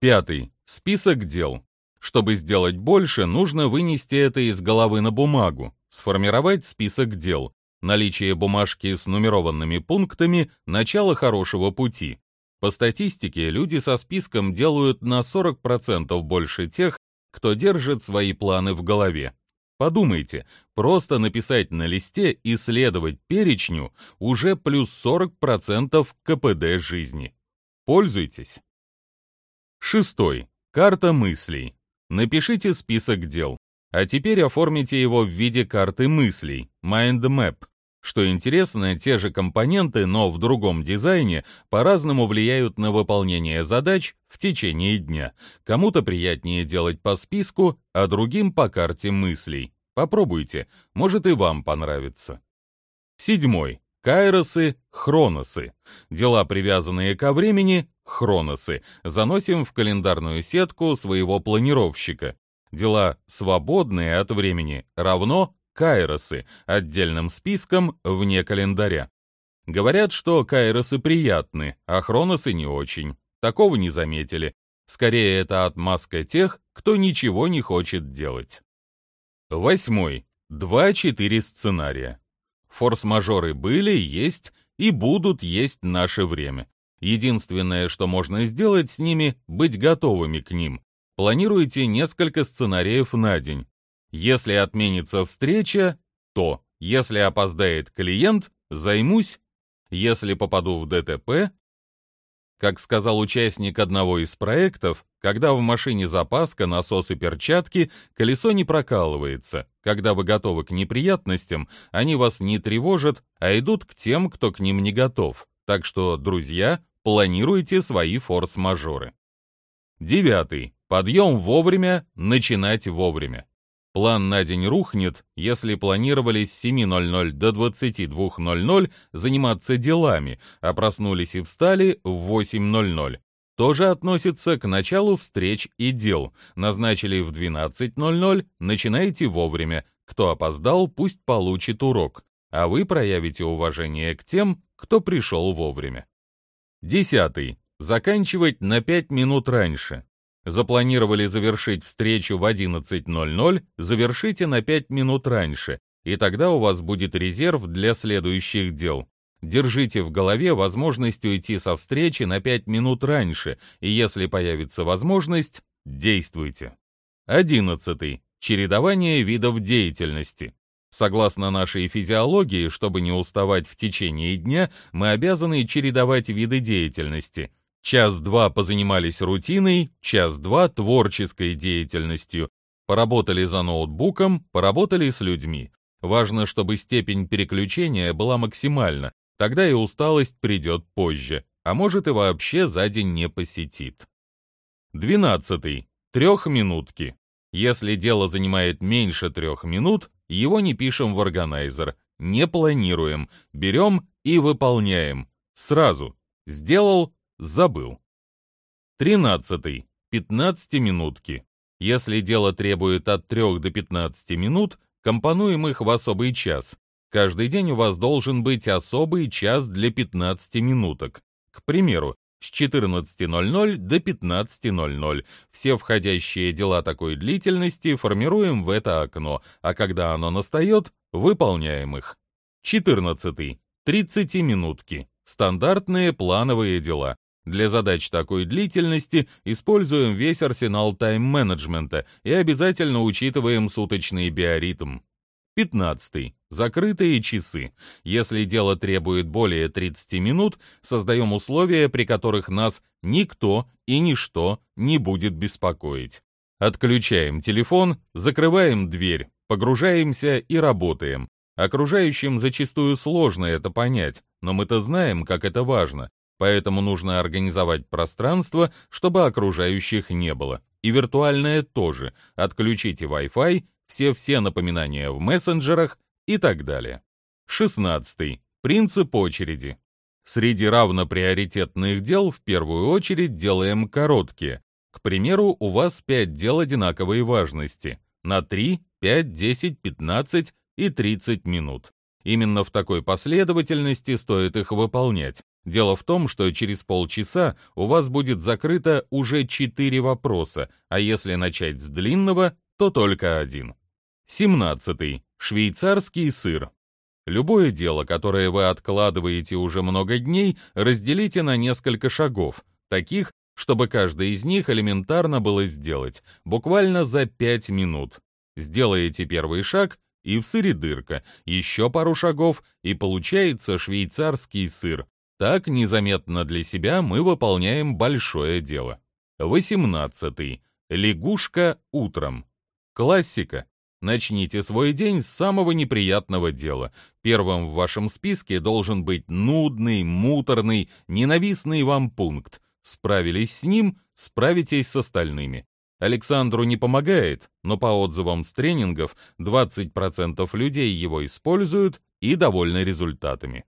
Speaker 1: Пятый. Список дел. Чтобы сделать больше, нужно вынести это из головы на бумагу, сформировать список дел. Наличие бумажки с нумерованными пунктами – начало хорошего пути. По статистике, люди со списком делают на 40% больше тех, кто держит свои планы в голове. Подумайте, просто написать на листе и следовать перечню уже плюс 40% КПД жизни. Пользуйтесь. Шестой. Карта мыслей. Напишите список дел. А теперь оформите его в виде карты мыслей, Mind Map. Что интересно, те же компоненты, но в другом дизайне, по-разному влияют на выполнение задач в течение дня. Кому-то приятнее делать по списку, а другим по карте мыслей. Попробуйте, может и вам понравится. Седьмой. Кайросы, хроносы. Дела, привязанные ко времени, хроносы. Заносим в календарную сетку своего планировщика. Дела, свободные от времени, равно кайросы отдельным списком вне календаря. Говорят, что кайросы приятны, а хроносы не очень. Такого не заметили. Скорее, это отмазка тех, кто ничего не хочет делать. Восьмой. Два-четыре сценария. Форс-мажоры были, есть и будут есть наше время. Единственное, что можно сделать с ними, быть готовыми к ним. Планируйте несколько сценариев на день. Если отменится встреча, то, если опоздает клиент, займусь, если попаду в ДТП, Как сказал участник одного из проектов, когда в машине запаска, насос и перчатки, колесо не прокалывается. Когда вы готовы к неприятностям, они вас не тревожат, а идут к тем, кто к ним не готов. Так что, друзья, планируйте свои форс-мажоры. Девятый. Подъем вовремя, начинать вовремя. План на день рухнет, если планировали с 7.00 до 22.00 заниматься делами, а проснулись и встали в 8.00. Тоже относится к началу встреч и дел. Назначили в 12.00, начинайте вовремя. Кто опоздал, пусть получит урок. А вы проявите уважение к тем, кто пришел вовремя. Десятый. Заканчивать на 5 минут раньше. Запланировали завершить встречу в 11.00, завершите на 5 минут раньше, и тогда у вас будет резерв для следующих дел. Держите в голове возможность уйти со встречи на 5 минут раньше, и если появится возможность, действуйте. 11. Чередование видов деятельности. Согласно нашей физиологии, чтобы не уставать в течение дня, мы обязаны чередовать виды деятельности. Час-два позанимались рутиной, час-два творческой деятельностью. Поработали за ноутбуком, поработали с людьми. Важно, чтобы степень переключения была максимальна, тогда и усталость придет позже, а может и вообще за день не посетит. 12. Трехминутки. Если дело занимает меньше трех минут, его не пишем в органайзер, не планируем, берем и выполняем. Сразу. Сделал, Забыл. 13. 15-минутки. Если дело требует от 3 до 15 минут, компонуем их в особый час. Каждый день у вас должен быть особый час для 15 минуток. К примеру, с 14.00 до 15.00. Все входящие дела такой длительности формируем в это окно, а когда оно настает, выполняем их. 14. 30 минутки. Стандартные плановые дела. Для задач такой длительности используем весь арсенал тайм-менеджмента и обязательно учитываем суточный биоритм. 15. Закрытые часы. Если дело требует более 30 минут, создаем условия, при которых нас никто и ничто не будет беспокоить. Отключаем телефон, закрываем дверь, погружаемся и работаем. Окружающим зачастую сложно это понять, но мы-то знаем, как это важно. Поэтому нужно организовать пространство, чтобы окружающих не было. И виртуальное тоже. Отключите Wi-Fi, все-все напоминания в мессенджерах и так далее. 16. Принцип очереди. Среди равноприоритетных дел в первую очередь делаем короткие. К примеру, у вас 5 дел одинаковой важности. На 3, 5, 10, 15 и 30 минут. Именно в такой последовательности стоит их выполнять. Дело в том, что через полчаса у вас будет закрыто уже четыре вопроса, а если начать с длинного, то только один. 17. Швейцарский сыр. Любое дело, которое вы откладываете уже много дней, разделите на несколько шагов, таких, чтобы каждый из них элементарно было сделать, буквально за 5 минут. Сделаете первый шаг, и в сыре дырка, еще пару шагов, и получается швейцарский сыр, так, незаметно для себя, мы выполняем большое дело. 18. Лягушка утром. Классика. Начните свой день с самого неприятного дела. Первым в вашем списке должен быть нудный, муторный, ненавистный вам пункт. Справились с ним, справитесь с остальными. Александру не помогает, но по отзывам с тренингов 20% людей его используют и довольны результатами.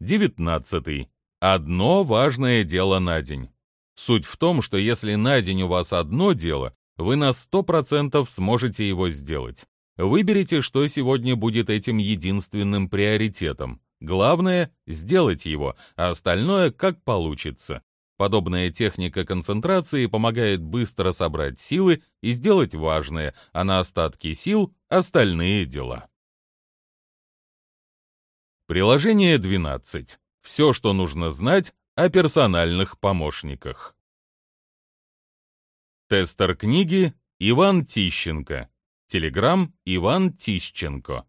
Speaker 1: 19. Одно важное дело на день. Суть в том, что если на день у вас одно дело, вы на 100% сможете его сделать. Выберите, что сегодня будет этим единственным приоритетом. Главное – сделать его, а остальное как получится. Подобная техника концентрации помогает быстро собрать силы и сделать важное, а на остатки сил – остальные дела. Приложение 12. Все, что нужно знать о персональных помощниках. Тестер книги Иван Тищенко. Телеграм Иван Тищенко.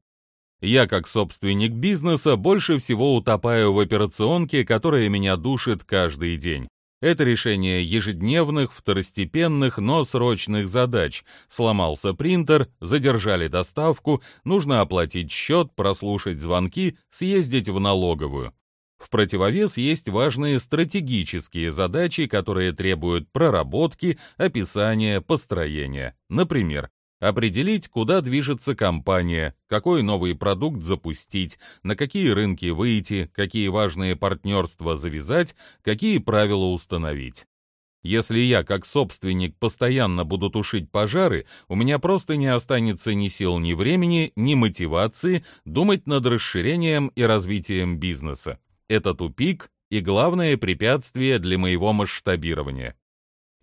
Speaker 1: Я, как собственник бизнеса, больше всего утопаю в операционке, которая меня душит каждый день. Это решение ежедневных, второстепенных, но срочных задач. Сломался принтер, задержали доставку, нужно оплатить счет, прослушать звонки, съездить в налоговую. В противовес есть важные стратегические задачи, которые требуют проработки, описания, построения. Например, определить, куда движется компания, какой новый продукт запустить, на какие рынки выйти, какие важные партнерства завязать, какие правила установить. Если я, как собственник, постоянно буду тушить пожары, у меня просто не останется ни сил, ни времени, ни мотивации думать над расширением и развитием бизнеса. Это тупик и главное препятствие для моего масштабирования.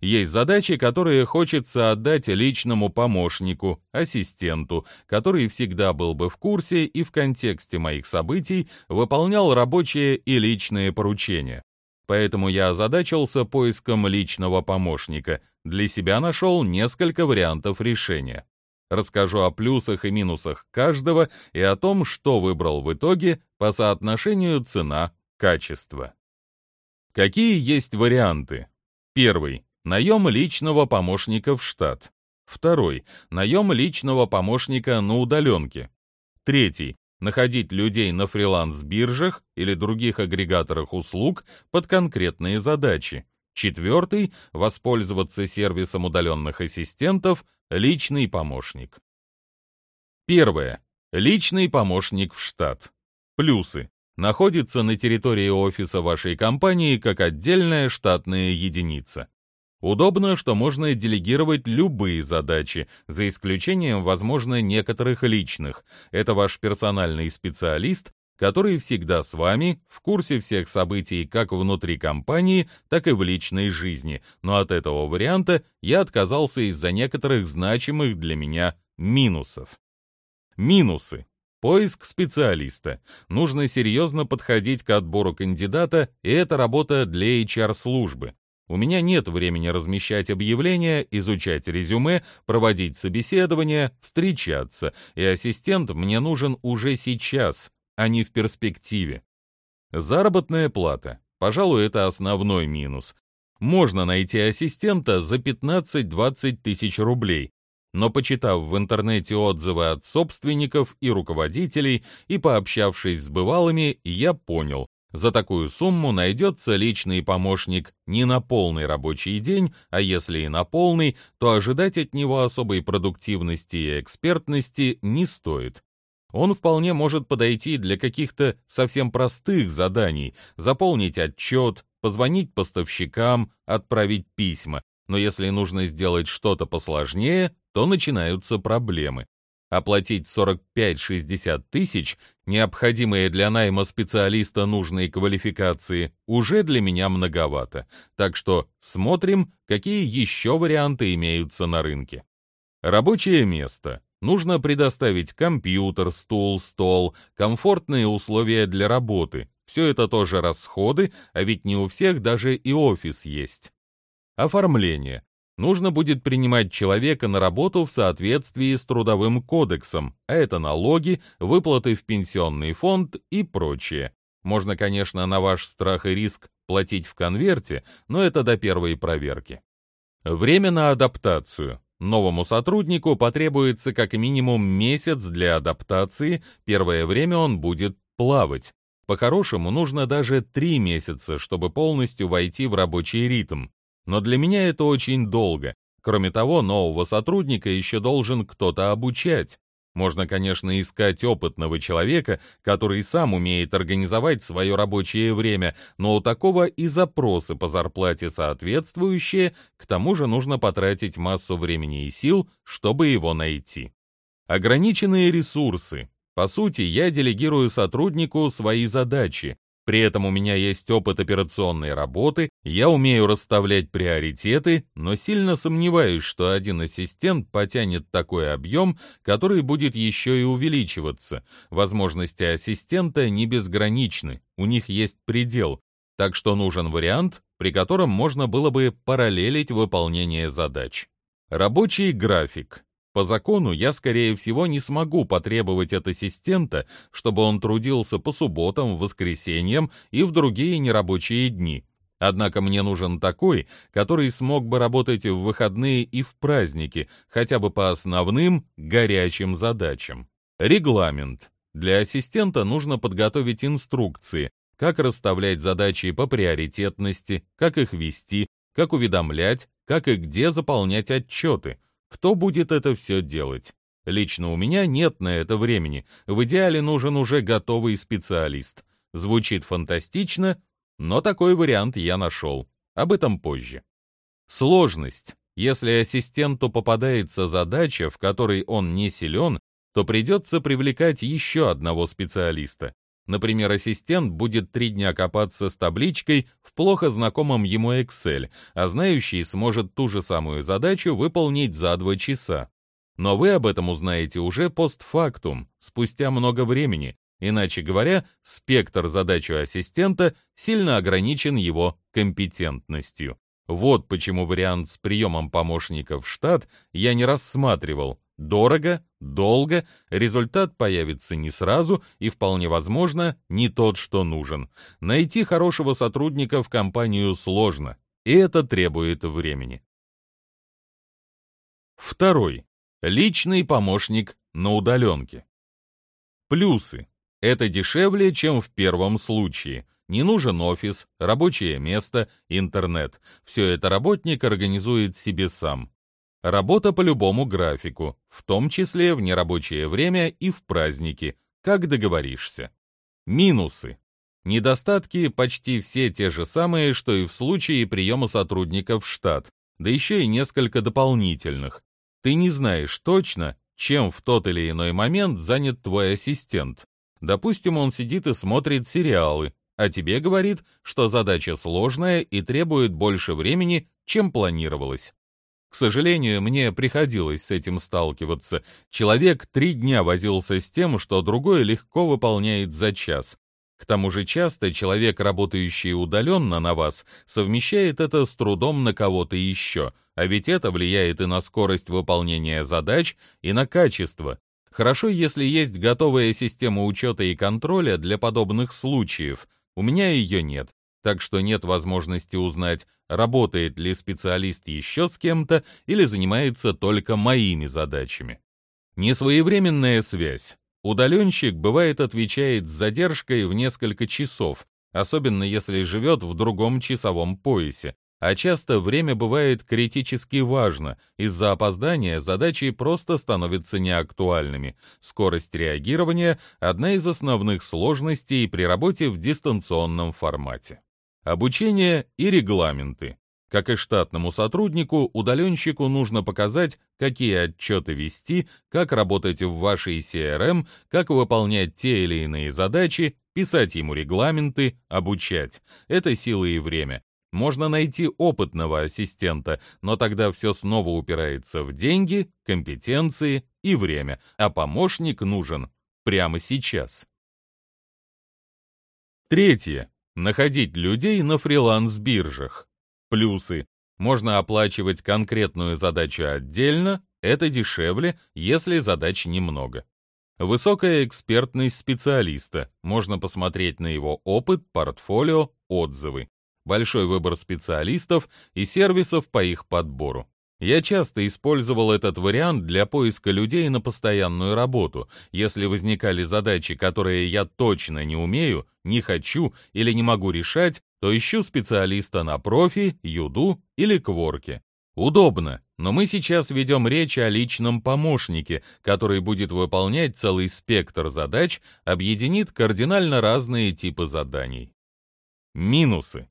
Speaker 1: Есть задачи, которые хочется отдать личному помощнику, ассистенту, который всегда был бы в курсе и в контексте моих событий выполнял рабочие и личные поручения. Поэтому я озадачился поиском личного помощника. Для себя нашел несколько вариантов решения. Расскажу о плюсах и минусах каждого и о том, что выбрал в итоге по соотношению цена-качество. Какие есть варианты? Первый Наем личного помощника в штат. Второй. Наем личного помощника на удаленке. Третий. Находить людей на фриланс-биржах или других агрегаторах услуг под конкретные задачи. Четвертый. Воспользоваться сервисом удаленных ассистентов «Личный помощник». Первое. Личный помощник в штат. Плюсы. Находится на территории офиса вашей компании как отдельная штатная единица. Удобно, что можно делегировать любые задачи, за исключением, возможно, некоторых личных. Это ваш персональный специалист, который всегда с вами, в курсе всех событий как внутри компании, так и в личной жизни, но от этого варианта я отказался из-за некоторых значимых для меня минусов. Минусы. Поиск специалиста. Нужно серьезно подходить к отбору кандидата, и это работа для HR-службы. У меня нет времени размещать объявления, изучать резюме, проводить собеседования, встречаться, и ассистент мне нужен уже сейчас, а не в перспективе. Заработная плата. Пожалуй, это основной минус. Можно найти ассистента за 15-20 тысяч рублей, но почитав в интернете отзывы от собственников и руководителей и пообщавшись с бывалыми, я понял, за такую сумму найдется личный помощник не на полный рабочий день, а если и на полный, то ожидать от него особой продуктивности и экспертности не стоит. Он вполне может подойти для каких-то совсем простых заданий, заполнить отчет, позвонить поставщикам, отправить письма, но если нужно сделать что-то посложнее, то начинаются проблемы. Оплатить 45-60 тысяч, необходимые для найма специалиста нужной квалификации, уже для меня многовато. Так что смотрим, какие еще варианты имеются на рынке. Рабочее место. Нужно предоставить компьютер, стул, стол, комфортные условия для работы. Все это тоже расходы, а ведь не у всех даже и офис есть. Оформление нужно будет принимать человека на работу в соответствии с Трудовым кодексом, а это налоги, выплаты в пенсионный фонд и прочее. Можно, конечно, на ваш страх и риск платить в конверте, но это до первой проверки. Время на адаптацию. Новому сотруднику потребуется как минимум месяц для адаптации, первое время он будет плавать. По-хорошему, нужно даже три месяца, чтобы полностью войти в рабочий ритм. Но для меня это очень долго. Кроме того, нового сотрудника еще должен кто-то обучать. Можно, конечно, искать опытного человека, который сам умеет организовать свое рабочее время, но у такого и запросы по зарплате соответствующие, к тому же нужно потратить массу времени и сил, чтобы его найти. Ограниченные ресурсы. По сути, я делегирую сотруднику свои задачи, при этом у меня есть опыт операционной работы, я умею расставлять приоритеты, но сильно сомневаюсь, что один ассистент потянет такой объем, который будет еще и увеличиваться. Возможности ассистента не безграничны, у них есть предел, так что нужен вариант, при котором можно было бы параллелить выполнение задач. Рабочий график. По закону я, скорее всего, не смогу потребовать от ассистента, чтобы он трудился по субботам, воскресеньям и в другие нерабочие дни. Однако мне нужен такой, который смог бы работать в выходные и в праздники, хотя бы по основным горячим задачам. Регламент. Для ассистента нужно подготовить инструкции, как расставлять задачи по приоритетности, как их вести, как уведомлять, как и где заполнять отчеты. Кто будет это все делать? Лично у меня нет на это времени. В идеале нужен уже готовый специалист. Звучит фантастично, но такой вариант я нашел. Об этом позже. Сложность. Если ассистенту попадается задача, в которой он не силен, то придется привлекать еще одного специалиста. Например, ассистент будет три дня копаться с табличкой в плохо знакомом ему Excel, а знающий сможет ту же самую задачу выполнить за два часа. Но вы об этом узнаете уже постфактум, спустя много времени, Иначе говоря, спектр задач у ассистента сильно ограничен его компетентностью. Вот почему вариант с приемом помощника в штат я не рассматривал. Дорого, долго, результат появится не сразу и, вполне возможно, не тот, что нужен. Найти хорошего сотрудника в компанию сложно, и это требует времени. Второй. Личный помощник на удаленке. Плюсы. Это дешевле, чем в первом случае. Не нужен офис, рабочее место, интернет. Все это работник организует себе сам. Работа по любому графику, в том числе в нерабочее время и в праздники, как договоришься. Минусы. Недостатки почти все те же самые, что и в случае приема сотрудников в штат, да еще и несколько дополнительных. Ты не знаешь точно, чем в тот или иной момент занят твой ассистент. Допустим, он сидит и смотрит сериалы, а тебе говорит, что задача сложная и требует больше времени, чем планировалось. К сожалению, мне приходилось с этим сталкиваться. Человек три дня возился с тем, что другой легко выполняет за час. К тому же часто человек, работающий удаленно на вас, совмещает это с трудом на кого-то еще, а ведь это влияет и на скорость выполнения задач, и на качество. Хорошо, если есть готовая система учета и контроля для подобных случаев. У меня ее нет, так что нет возможности узнать, работает ли специалист еще с кем-то или занимается только моими задачами. Несвоевременная связь. Удаленщик бывает отвечает с задержкой в несколько часов, особенно если живет в другом часовом поясе, а часто время бывает критически важно, из-за опоздания задачи просто становятся неактуальными. Скорость реагирования – одна из основных сложностей при работе в дистанционном формате. Обучение и регламенты. Как и штатному сотруднику, удаленщику нужно показать, какие отчеты вести, как работать в вашей CRM, как выполнять те или иные задачи, писать ему регламенты, обучать. Это сила и время. Можно найти опытного ассистента, но тогда все снова упирается в деньги, компетенции и время, а помощник нужен прямо сейчас. Третье. Находить людей на фриланс-биржах. Плюсы. Можно оплачивать конкретную задачу отдельно, это дешевле, если задач немного. Высокая экспертность специалиста, можно посмотреть на его опыт, портфолио, отзывы большой выбор специалистов и сервисов по их подбору. Я часто использовал этот вариант для поиска людей на постоянную работу. Если возникали задачи, которые я точно не умею, не хочу или не могу решать, то ищу специалиста на профи, юду или кворке. Удобно, но мы сейчас ведем речь о личном помощнике, который будет выполнять целый спектр задач, объединит кардинально разные типы заданий. Минусы.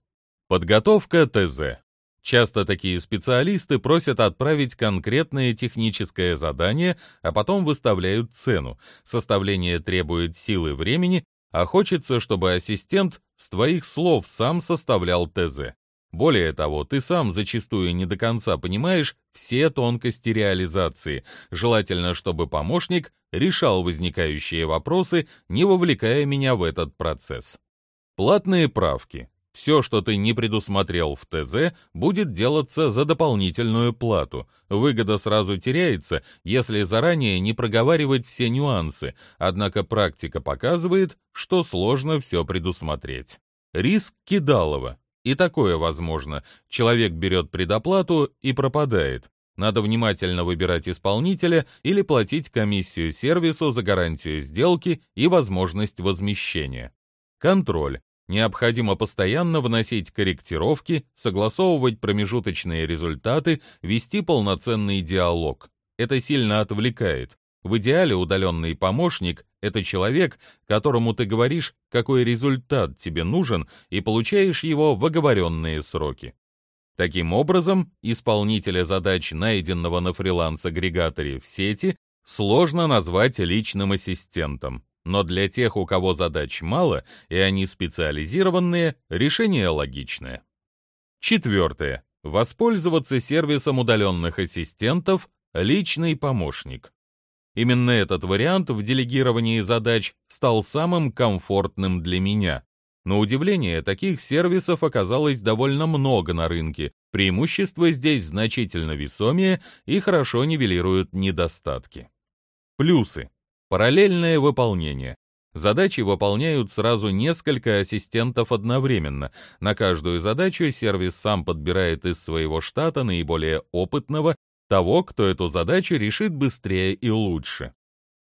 Speaker 1: Подготовка ТЗ. Часто такие специалисты просят отправить конкретное техническое задание, а потом выставляют цену. Составление требует силы времени, а хочется, чтобы ассистент с твоих слов сам составлял ТЗ. Более того, ты сам зачастую не до конца понимаешь все тонкости реализации. Желательно, чтобы помощник решал возникающие вопросы, не вовлекая меня в этот процесс. Платные правки. Все, что ты не предусмотрел в ТЗ, будет делаться за дополнительную плату. Выгода сразу теряется, если заранее не проговаривать все нюансы, однако практика показывает, что сложно все предусмотреть. Риск Кидалова. И такое возможно. Человек берет предоплату и пропадает. Надо внимательно выбирать исполнителя или платить комиссию сервису за гарантию сделки и возможность возмещения. Контроль. Необходимо постоянно вносить корректировки, согласовывать промежуточные результаты, вести полноценный диалог. Это сильно отвлекает. В идеале удаленный помощник — это человек, которому ты говоришь, какой результат тебе нужен, и получаешь его в оговоренные сроки. Таким образом, исполнителя задач, найденного на фриланс-агрегаторе в сети, сложно назвать личным ассистентом. Но для тех, у кого задач мало, и они специализированные, решение логичное. Четвертое. Воспользоваться сервисом удаленных ассистентов «Личный помощник». Именно этот вариант в делегировании задач стал самым комфортным для меня. На удивление, таких сервисов оказалось довольно много на рынке. Преимущества здесь значительно весомее и хорошо нивелируют недостатки. Плюсы. Параллельное выполнение. Задачи выполняют сразу несколько ассистентов одновременно. На каждую задачу сервис сам подбирает из своего штата наиболее опытного того, кто эту задачу решит быстрее и лучше.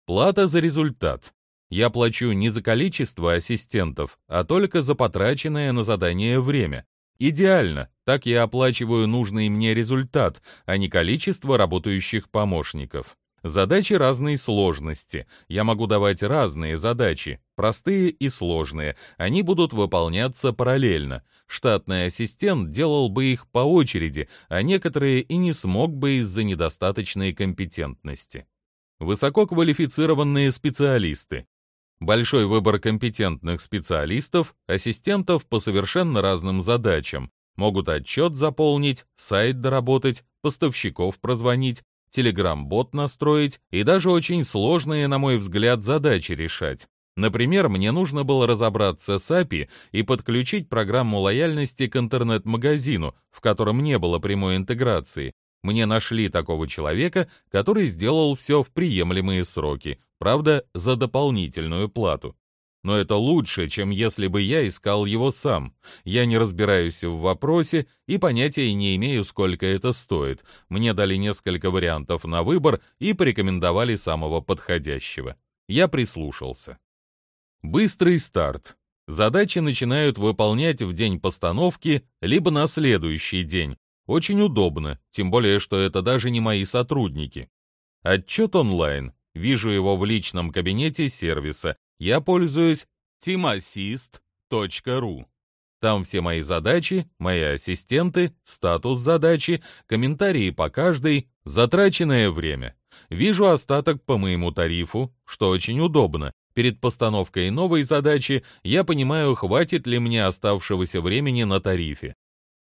Speaker 1: Плата за результат. Я плачу не за количество ассистентов, а только за потраченное на задание время. Идеально, так я оплачиваю нужный мне результат, а не количество работающих помощников. Задачи разной сложности. Я могу давать разные задачи, простые и сложные. Они будут выполняться параллельно. Штатный ассистент делал бы их по очереди, а некоторые и не смог бы из-за недостаточной компетентности. Высококвалифицированные специалисты. Большой выбор компетентных специалистов, ассистентов по совершенно разным задачам. Могут отчет заполнить, сайт доработать, поставщиков прозвонить, телеграм-бот настроить и даже очень сложные, на мой взгляд, задачи решать. Например, мне нужно было разобраться с API и подключить программу лояльности к интернет-магазину, в котором не было прямой интеграции. Мне нашли такого человека, который сделал все в приемлемые сроки, правда, за дополнительную плату но это лучше, чем если бы я искал его сам. Я не разбираюсь в вопросе и понятия не имею, сколько это стоит. Мне дали несколько вариантов на выбор и порекомендовали самого подходящего. Я прислушался. Быстрый старт. Задачи начинают выполнять в день постановки, либо на следующий день. Очень удобно, тем более, что это даже не мои сотрудники. Отчет онлайн. Вижу его в личном кабинете сервиса, я пользуюсь teamassist.ru. Там все мои задачи, мои ассистенты, статус задачи, комментарии по каждой, затраченное время. Вижу остаток по моему тарифу, что очень удобно. Перед постановкой новой задачи я понимаю, хватит ли мне оставшегося времени на тарифе.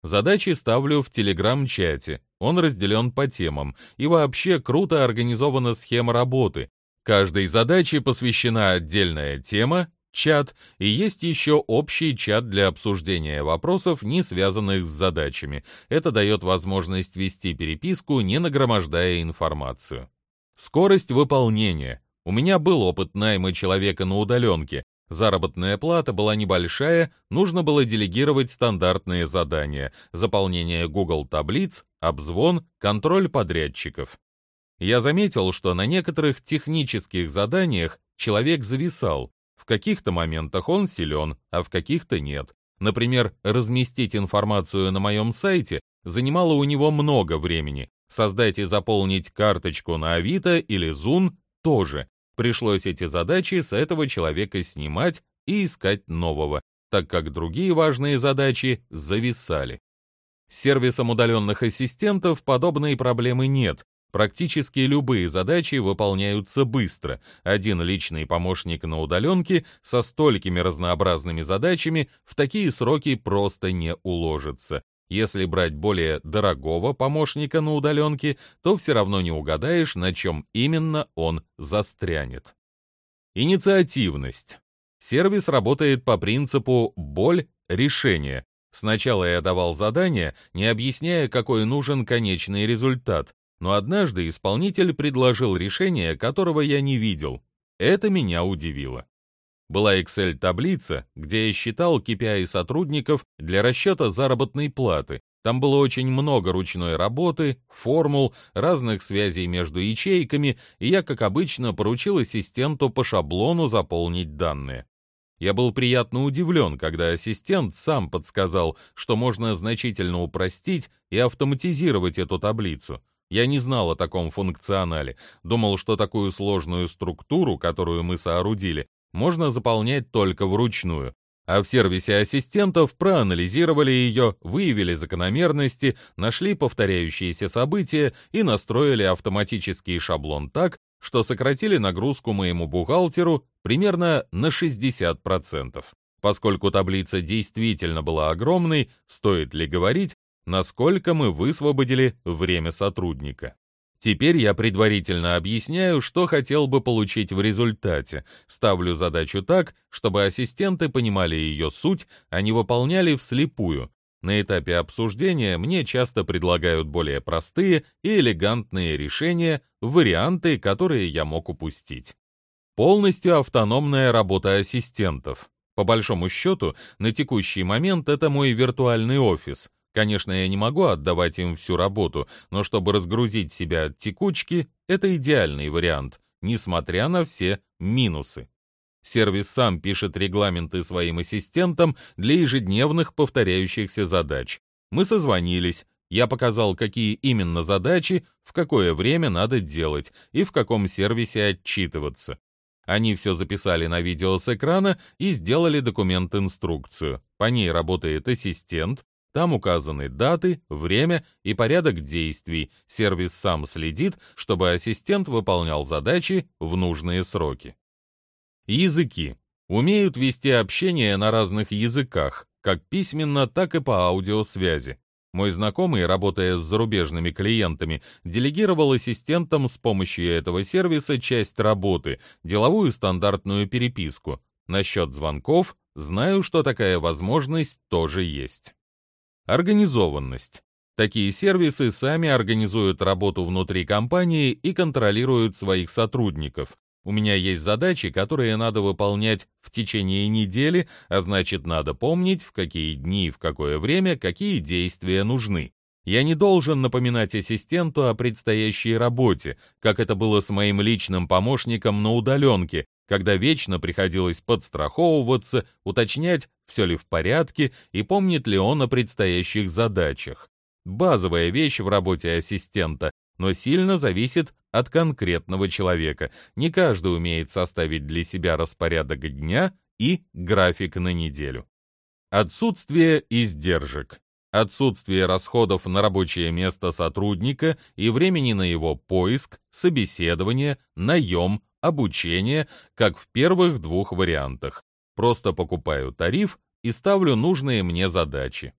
Speaker 1: Задачи ставлю в телеграм-чате, он разделен по темам, и вообще круто организована схема работы, Каждой задаче посвящена отдельная тема, чат, и есть еще общий чат для обсуждения вопросов, не связанных с задачами. Это дает возможность вести переписку, не нагромождая информацию. Скорость выполнения. У меня был опыт найма человека на удаленке. Заработная плата была небольшая, нужно было делегировать стандартные задания, заполнение Google таблиц, обзвон, контроль подрядчиков. Я заметил, что на некоторых технических заданиях человек зависал. В каких-то моментах он силен, а в каких-то нет. Например, разместить информацию на моем сайте занимало у него много времени. Создать и заполнить карточку на Авито или Зун тоже. Пришлось эти задачи с этого человека снимать и искать нового, так как другие важные задачи зависали. С сервисом удаленных ассистентов подобной проблемы нет, Практически любые задачи выполняются быстро. Один личный помощник на удаленке со столькими разнообразными задачами в такие сроки просто не уложится. Если брать более дорогого помощника на удаленке, то все равно не угадаешь, на чем именно он застрянет. Инициативность. Сервис работает по принципу «боль – решение». Сначала я давал задание, не объясняя, какой нужен конечный результат, но однажды исполнитель предложил решение, которого я не видел. Это меня удивило. Была Excel-таблица, где я считал KPI сотрудников для расчета заработной платы. Там было очень много ручной работы, формул, разных связей между ячейками, и я, как обычно, поручил ассистенту по шаблону заполнить данные. Я был приятно удивлен, когда ассистент сам подсказал, что можно значительно упростить и автоматизировать эту таблицу. Я не знал о таком функционале, думал, что такую сложную структуру, которую мы соорудили, можно заполнять только вручную. А в сервисе ассистентов проанализировали ее, выявили закономерности, нашли повторяющиеся события и настроили автоматический шаблон так, что сократили нагрузку моему бухгалтеру примерно на 60%. Поскольку таблица действительно была огромной, стоит ли говорить, насколько мы высвободили время сотрудника. Теперь я предварительно объясняю, что хотел бы получить в результате. Ставлю задачу так, чтобы ассистенты понимали ее суть, а не выполняли вслепую. На этапе обсуждения мне часто предлагают более простые и элегантные решения, варианты, которые я мог упустить. Полностью автономная работа ассистентов. По большому счету, на текущий момент это мой виртуальный офис, Конечно, я не могу отдавать им всю работу, но чтобы разгрузить себя от текучки, это идеальный вариант, несмотря на все минусы. Сервис сам пишет регламенты своим ассистентам для ежедневных повторяющихся задач. Мы созвонились, я показал, какие именно задачи, в какое время надо делать и в каком сервисе отчитываться. Они все записали на видео с экрана и сделали документ-инструкцию. По ней работает ассистент, там указаны даты, время и порядок действий. Сервис сам следит, чтобы ассистент выполнял задачи в нужные сроки. Языки. Умеют вести общение на разных языках, как письменно, так и по аудиосвязи. Мой знакомый, работая с зарубежными клиентами, делегировал ассистентам с помощью этого сервиса часть работы, деловую стандартную переписку. Насчет звонков знаю, что такая возможность тоже есть. Организованность. Такие сервисы сами организуют работу внутри компании и контролируют своих сотрудников. У меня есть задачи, которые надо выполнять в течение недели, а значит, надо помнить, в какие дни в какое время какие действия нужны. Я не должен напоминать ассистенту о предстоящей работе, как это было с моим личным помощником на удаленке, когда вечно приходилось подстраховываться, уточнять, все ли в порядке и помнит ли он о предстоящих задачах. Базовая вещь в работе ассистента, но сильно зависит от конкретного человека. Не каждый умеет составить для себя распорядок дня и график на неделю. Отсутствие издержек. Отсутствие расходов на рабочее место сотрудника и времени на его поиск, собеседование, наем, обучение, как в первых двух вариантах. Просто покупаю тариф и ставлю нужные мне задачи.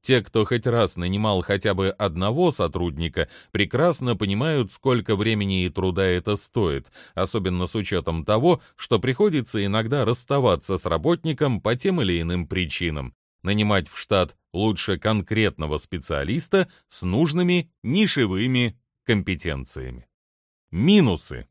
Speaker 1: Те, кто хоть раз нанимал хотя бы одного сотрудника, прекрасно понимают, сколько времени и труда это стоит, особенно с учетом того, что приходится иногда расставаться с работником по тем или иным причинам. Нанимать в штат лучше конкретного специалиста с нужными нишевыми компетенциями. Минусы.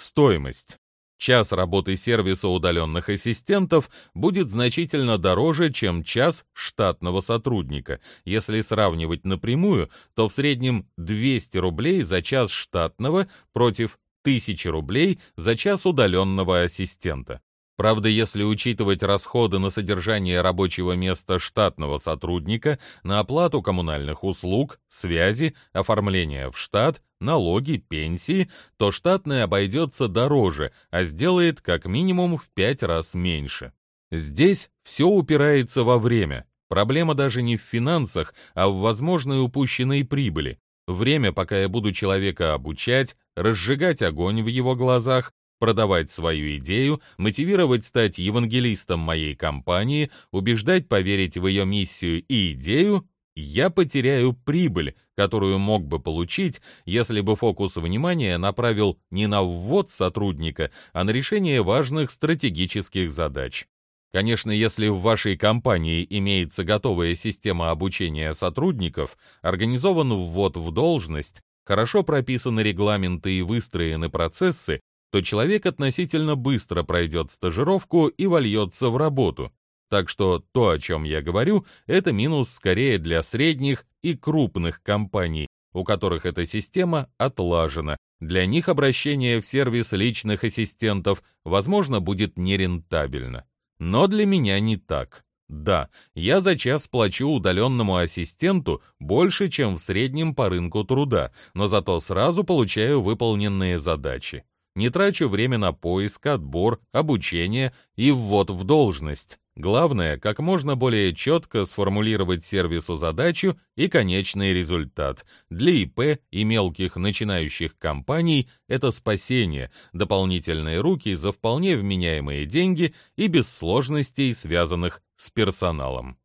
Speaker 1: Стоимость. Час работы сервиса удаленных ассистентов будет значительно дороже, чем час штатного сотрудника. Если сравнивать напрямую, то в среднем 200 рублей за час штатного против 1000 рублей за час удаленного ассистента. Правда, если учитывать расходы на содержание рабочего места штатного сотрудника, на оплату коммунальных услуг, связи, оформление в штат, налоги, пенсии, то штатный обойдется дороже, а сделает как минимум в пять раз меньше. Здесь все упирается во время. Проблема даже не в финансах, а в возможной упущенной прибыли. Время, пока я буду человека обучать, разжигать огонь в его глазах, продавать свою идею, мотивировать стать евангелистом моей компании, убеждать поверить в ее миссию и идею, я потеряю прибыль, которую мог бы получить, если бы фокус внимания направил не на ввод сотрудника, а на решение важных стратегических задач. Конечно, если в вашей компании имеется готовая система обучения сотрудников, организован ввод в должность, хорошо прописаны регламенты и выстроены процессы, то человек относительно быстро пройдет стажировку и вольется в работу. Так что то, о чем я говорю, это минус скорее для средних и крупных компаний, у которых эта система отлажена. Для них обращение в сервис личных ассистентов, возможно, будет нерентабельно. Но для меня не так. Да, я за час плачу удаленному ассистенту больше, чем в среднем по рынку труда, но зато сразу получаю выполненные задачи. Не трачу время на поиск, отбор, обучение и ввод в должность. Главное, как можно более четко сформулировать сервису задачу и конечный результат. Для ИП и мелких начинающих компаний это спасение, дополнительные руки за вполне вменяемые деньги и без сложностей, связанных с персоналом.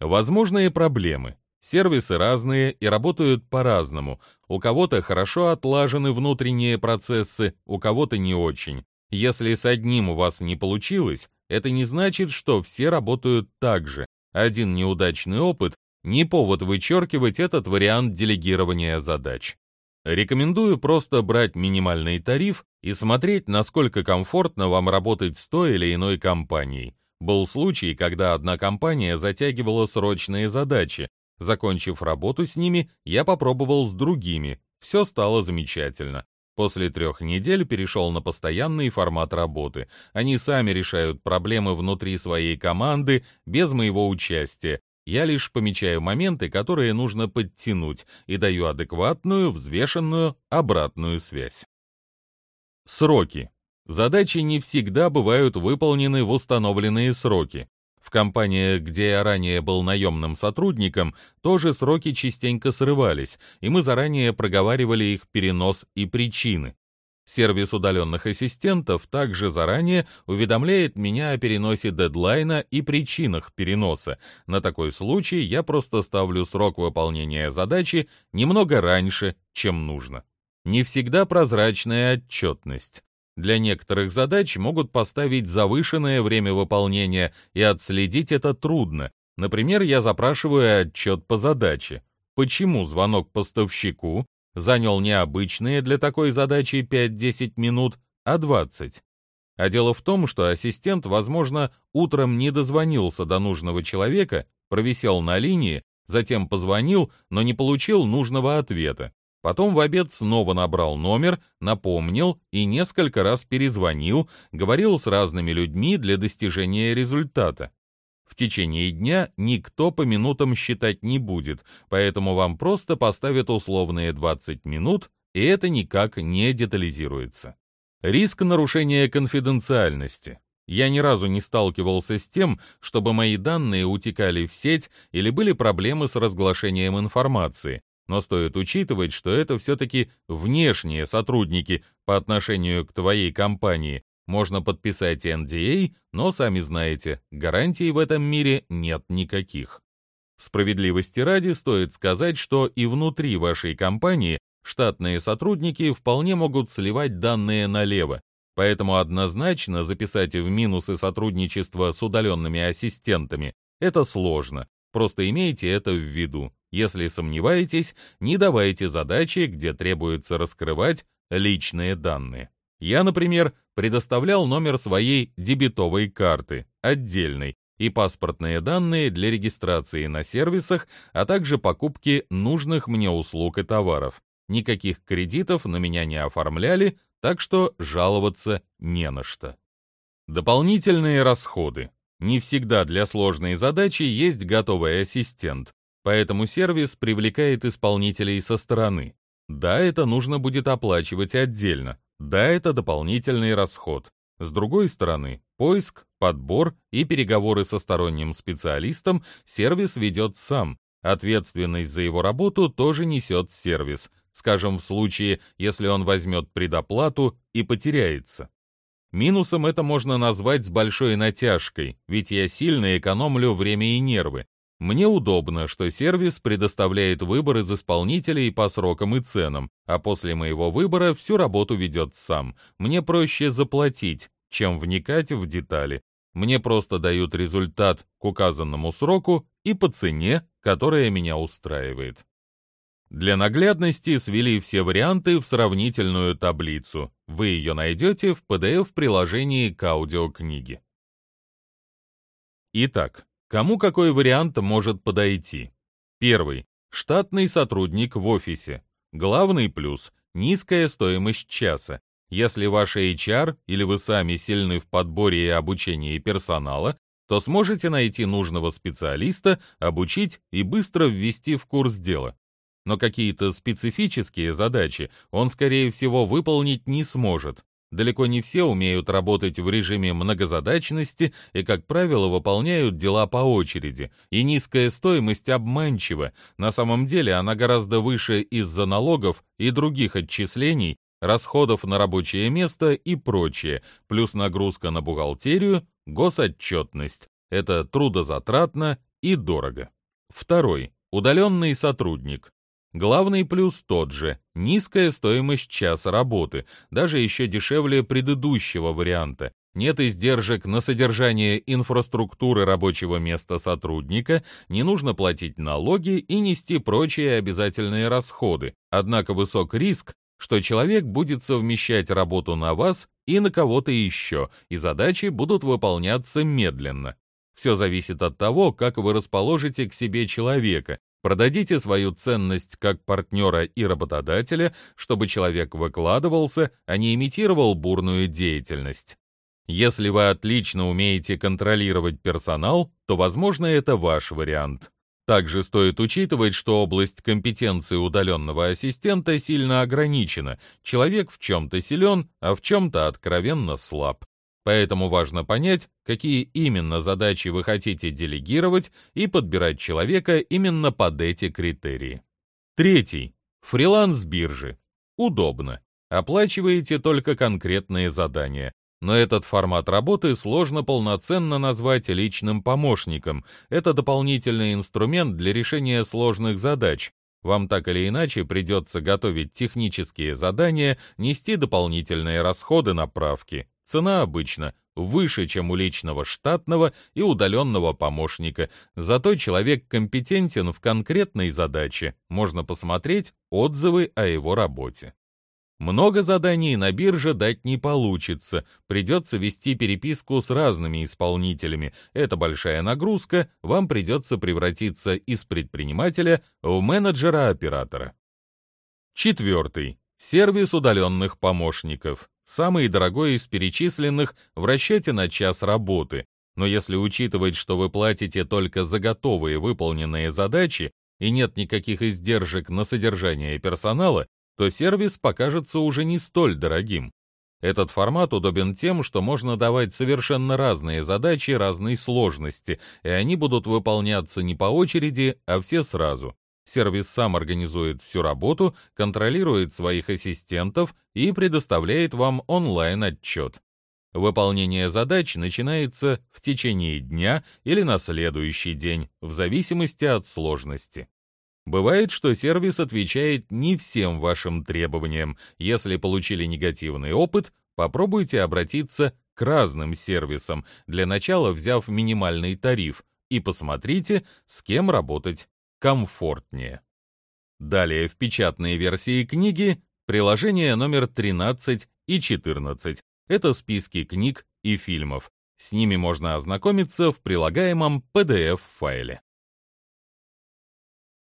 Speaker 1: Возможные проблемы. Сервисы разные и работают по-разному. У кого-то хорошо отлажены внутренние процессы, у кого-то не очень. Если с одним у вас не получилось, это не значит, что все работают так же. Один неудачный опыт – не повод вычеркивать этот вариант делегирования задач. Рекомендую просто брать минимальный тариф и смотреть, насколько комфортно вам работать с той или иной компанией. Был случай, когда одна компания затягивала срочные задачи. Закончив работу с ними, я попробовал с другими. Все стало замечательно. После трех недель перешел на постоянный формат работы. Они сами решают проблемы внутри своей команды без моего участия. Я лишь помечаю моменты, которые нужно подтянуть, и даю адекватную, взвешенную обратную связь. Сроки. Задачи не всегда бывают выполнены в установленные сроки. В компаниях, где я ранее был наемным сотрудником, тоже сроки частенько срывались, и мы заранее проговаривали их перенос и причины. Сервис удаленных ассистентов также заранее уведомляет меня о переносе дедлайна и причинах переноса. На такой случай я просто ставлю срок выполнения задачи немного раньше, чем нужно. Не всегда прозрачная отчетность. Для некоторых задач могут поставить завышенное время выполнения, и отследить это трудно. Например, я запрашиваю отчет по задаче. Почему звонок поставщику занял не обычные для такой задачи 5-10 минут, а 20? А дело в том, что ассистент, возможно, утром не дозвонился до нужного человека, провисел на линии, затем позвонил, но не получил нужного ответа. Потом в обед снова набрал номер, напомнил и несколько раз перезвонил, говорил с разными людьми для достижения результата. В течение дня никто по минутам считать не будет, поэтому вам просто поставят условные 20 минут, и это никак не детализируется. Риск нарушения конфиденциальности. Я ни разу не сталкивался с тем, чтобы мои данные утекали в сеть или были проблемы с разглашением информации, но стоит учитывать, что это все-таки внешние сотрудники по отношению к твоей компании. Можно подписать NDA, а, но, сами знаете, гарантий в этом мире нет никаких. Справедливости ради стоит сказать, что и внутри вашей компании штатные сотрудники вполне могут сливать данные налево, поэтому однозначно записать в минусы сотрудничества с удаленными ассистентами – это сложно, просто имейте это в виду. Если сомневаетесь, не давайте задачи, где требуется раскрывать личные данные. Я, например, предоставлял номер своей дебетовой карты, отдельной, и паспортные данные для регистрации на сервисах, а также покупки нужных мне услуг и товаров. Никаких кредитов на меня не оформляли, так что жаловаться не на что. Дополнительные расходы. Не всегда для сложной задачи есть готовый ассистент, Поэтому сервис привлекает исполнителей со стороны. Да, это нужно будет оплачивать отдельно. Да, это дополнительный расход. С другой стороны, поиск, подбор и переговоры со сторонним специалистом сервис ведет сам. Ответственность за его работу тоже несет сервис, скажем, в случае, если он возьмет предоплату и потеряется. Минусом это можно назвать с большой натяжкой, ведь я сильно экономлю время и нервы, мне удобно, что сервис предоставляет выбор из исполнителей по срокам и ценам, а после моего выбора всю работу ведет сам. Мне проще заплатить, чем вникать в детали. Мне просто дают результат к указанному сроку и по цене, которая меня устраивает. Для наглядности свели все варианты в сравнительную таблицу. Вы ее найдете в PDF-приложении к аудиокниге. Итак, кому какой вариант может подойти? Первый. Штатный сотрудник в офисе. Главный плюс – низкая стоимость часа. Если ваш HR или вы сами сильны в подборе и обучении персонала, то сможете найти нужного специалиста, обучить и быстро ввести в курс дела но какие-то специфические задачи он, скорее всего, выполнить не сможет. Далеко не все умеют работать в режиме многозадачности и, как правило, выполняют дела по очереди, и низкая стоимость обманчива. На самом деле она гораздо выше из-за налогов и других отчислений, расходов на рабочее место и прочее, плюс нагрузка на бухгалтерию, госотчетность. Это трудозатратно и дорого. Второй. Удаленный сотрудник. Главный плюс тот же – низкая стоимость часа работы, даже еще дешевле предыдущего варианта. Нет издержек на содержание инфраструктуры рабочего места сотрудника, не нужно платить налоги и нести прочие обязательные расходы. Однако высок риск, что человек будет совмещать работу на вас и на кого-то еще, и задачи будут выполняться медленно. Все зависит от того, как вы расположите к себе человека, Продадите свою ценность как партнера и работодателя, чтобы человек выкладывался, а не имитировал бурную деятельность. Если вы отлично умеете контролировать персонал, то, возможно, это ваш вариант. Также стоит учитывать, что область компетенции удаленного ассистента сильно ограничена. Человек в чем-то силен, а в чем-то откровенно слаб. Поэтому важно понять, какие именно задачи вы хотите делегировать и подбирать человека именно под эти критерии. Третий. Фриланс-биржи. Удобно. Оплачиваете только конкретные задания. Но этот формат работы сложно полноценно назвать личным помощником. Это дополнительный инструмент для решения сложных задач. Вам так или иначе придется готовить технические задания, нести дополнительные расходы на правки. Цена обычно выше, чем у личного штатного и удаленного помощника, зато человек компетентен в конкретной задаче, можно посмотреть отзывы о его работе. Много заданий на бирже дать не получится, придется вести переписку с разными исполнителями. Это большая нагрузка, вам придется превратиться из предпринимателя в менеджера-оператора. Четвертый. Сервис удаленных помощников. Самый дорогой из перечисленных в расчете на час работы. Но если учитывать, что вы платите только за готовые выполненные задачи и нет никаких издержек на содержание персонала, то сервис покажется уже не столь дорогим. Этот формат удобен тем, что можно давать совершенно разные задачи разной сложности, и они будут выполняться не по очереди, а все сразу. Сервис сам организует всю работу, контролирует своих ассистентов и предоставляет вам онлайн-отчет. Выполнение задач начинается в течение дня или на следующий день, в зависимости от сложности. Бывает, что сервис отвечает не всем вашим требованиям. Если получили негативный опыт, попробуйте обратиться к разным сервисам, для начала взяв минимальный тариф, и посмотрите, с кем работать комфортнее. Далее в печатной версии книги приложения номер 13 и 14. Это списки книг и фильмов. С ними можно ознакомиться в прилагаемом PDF-файле.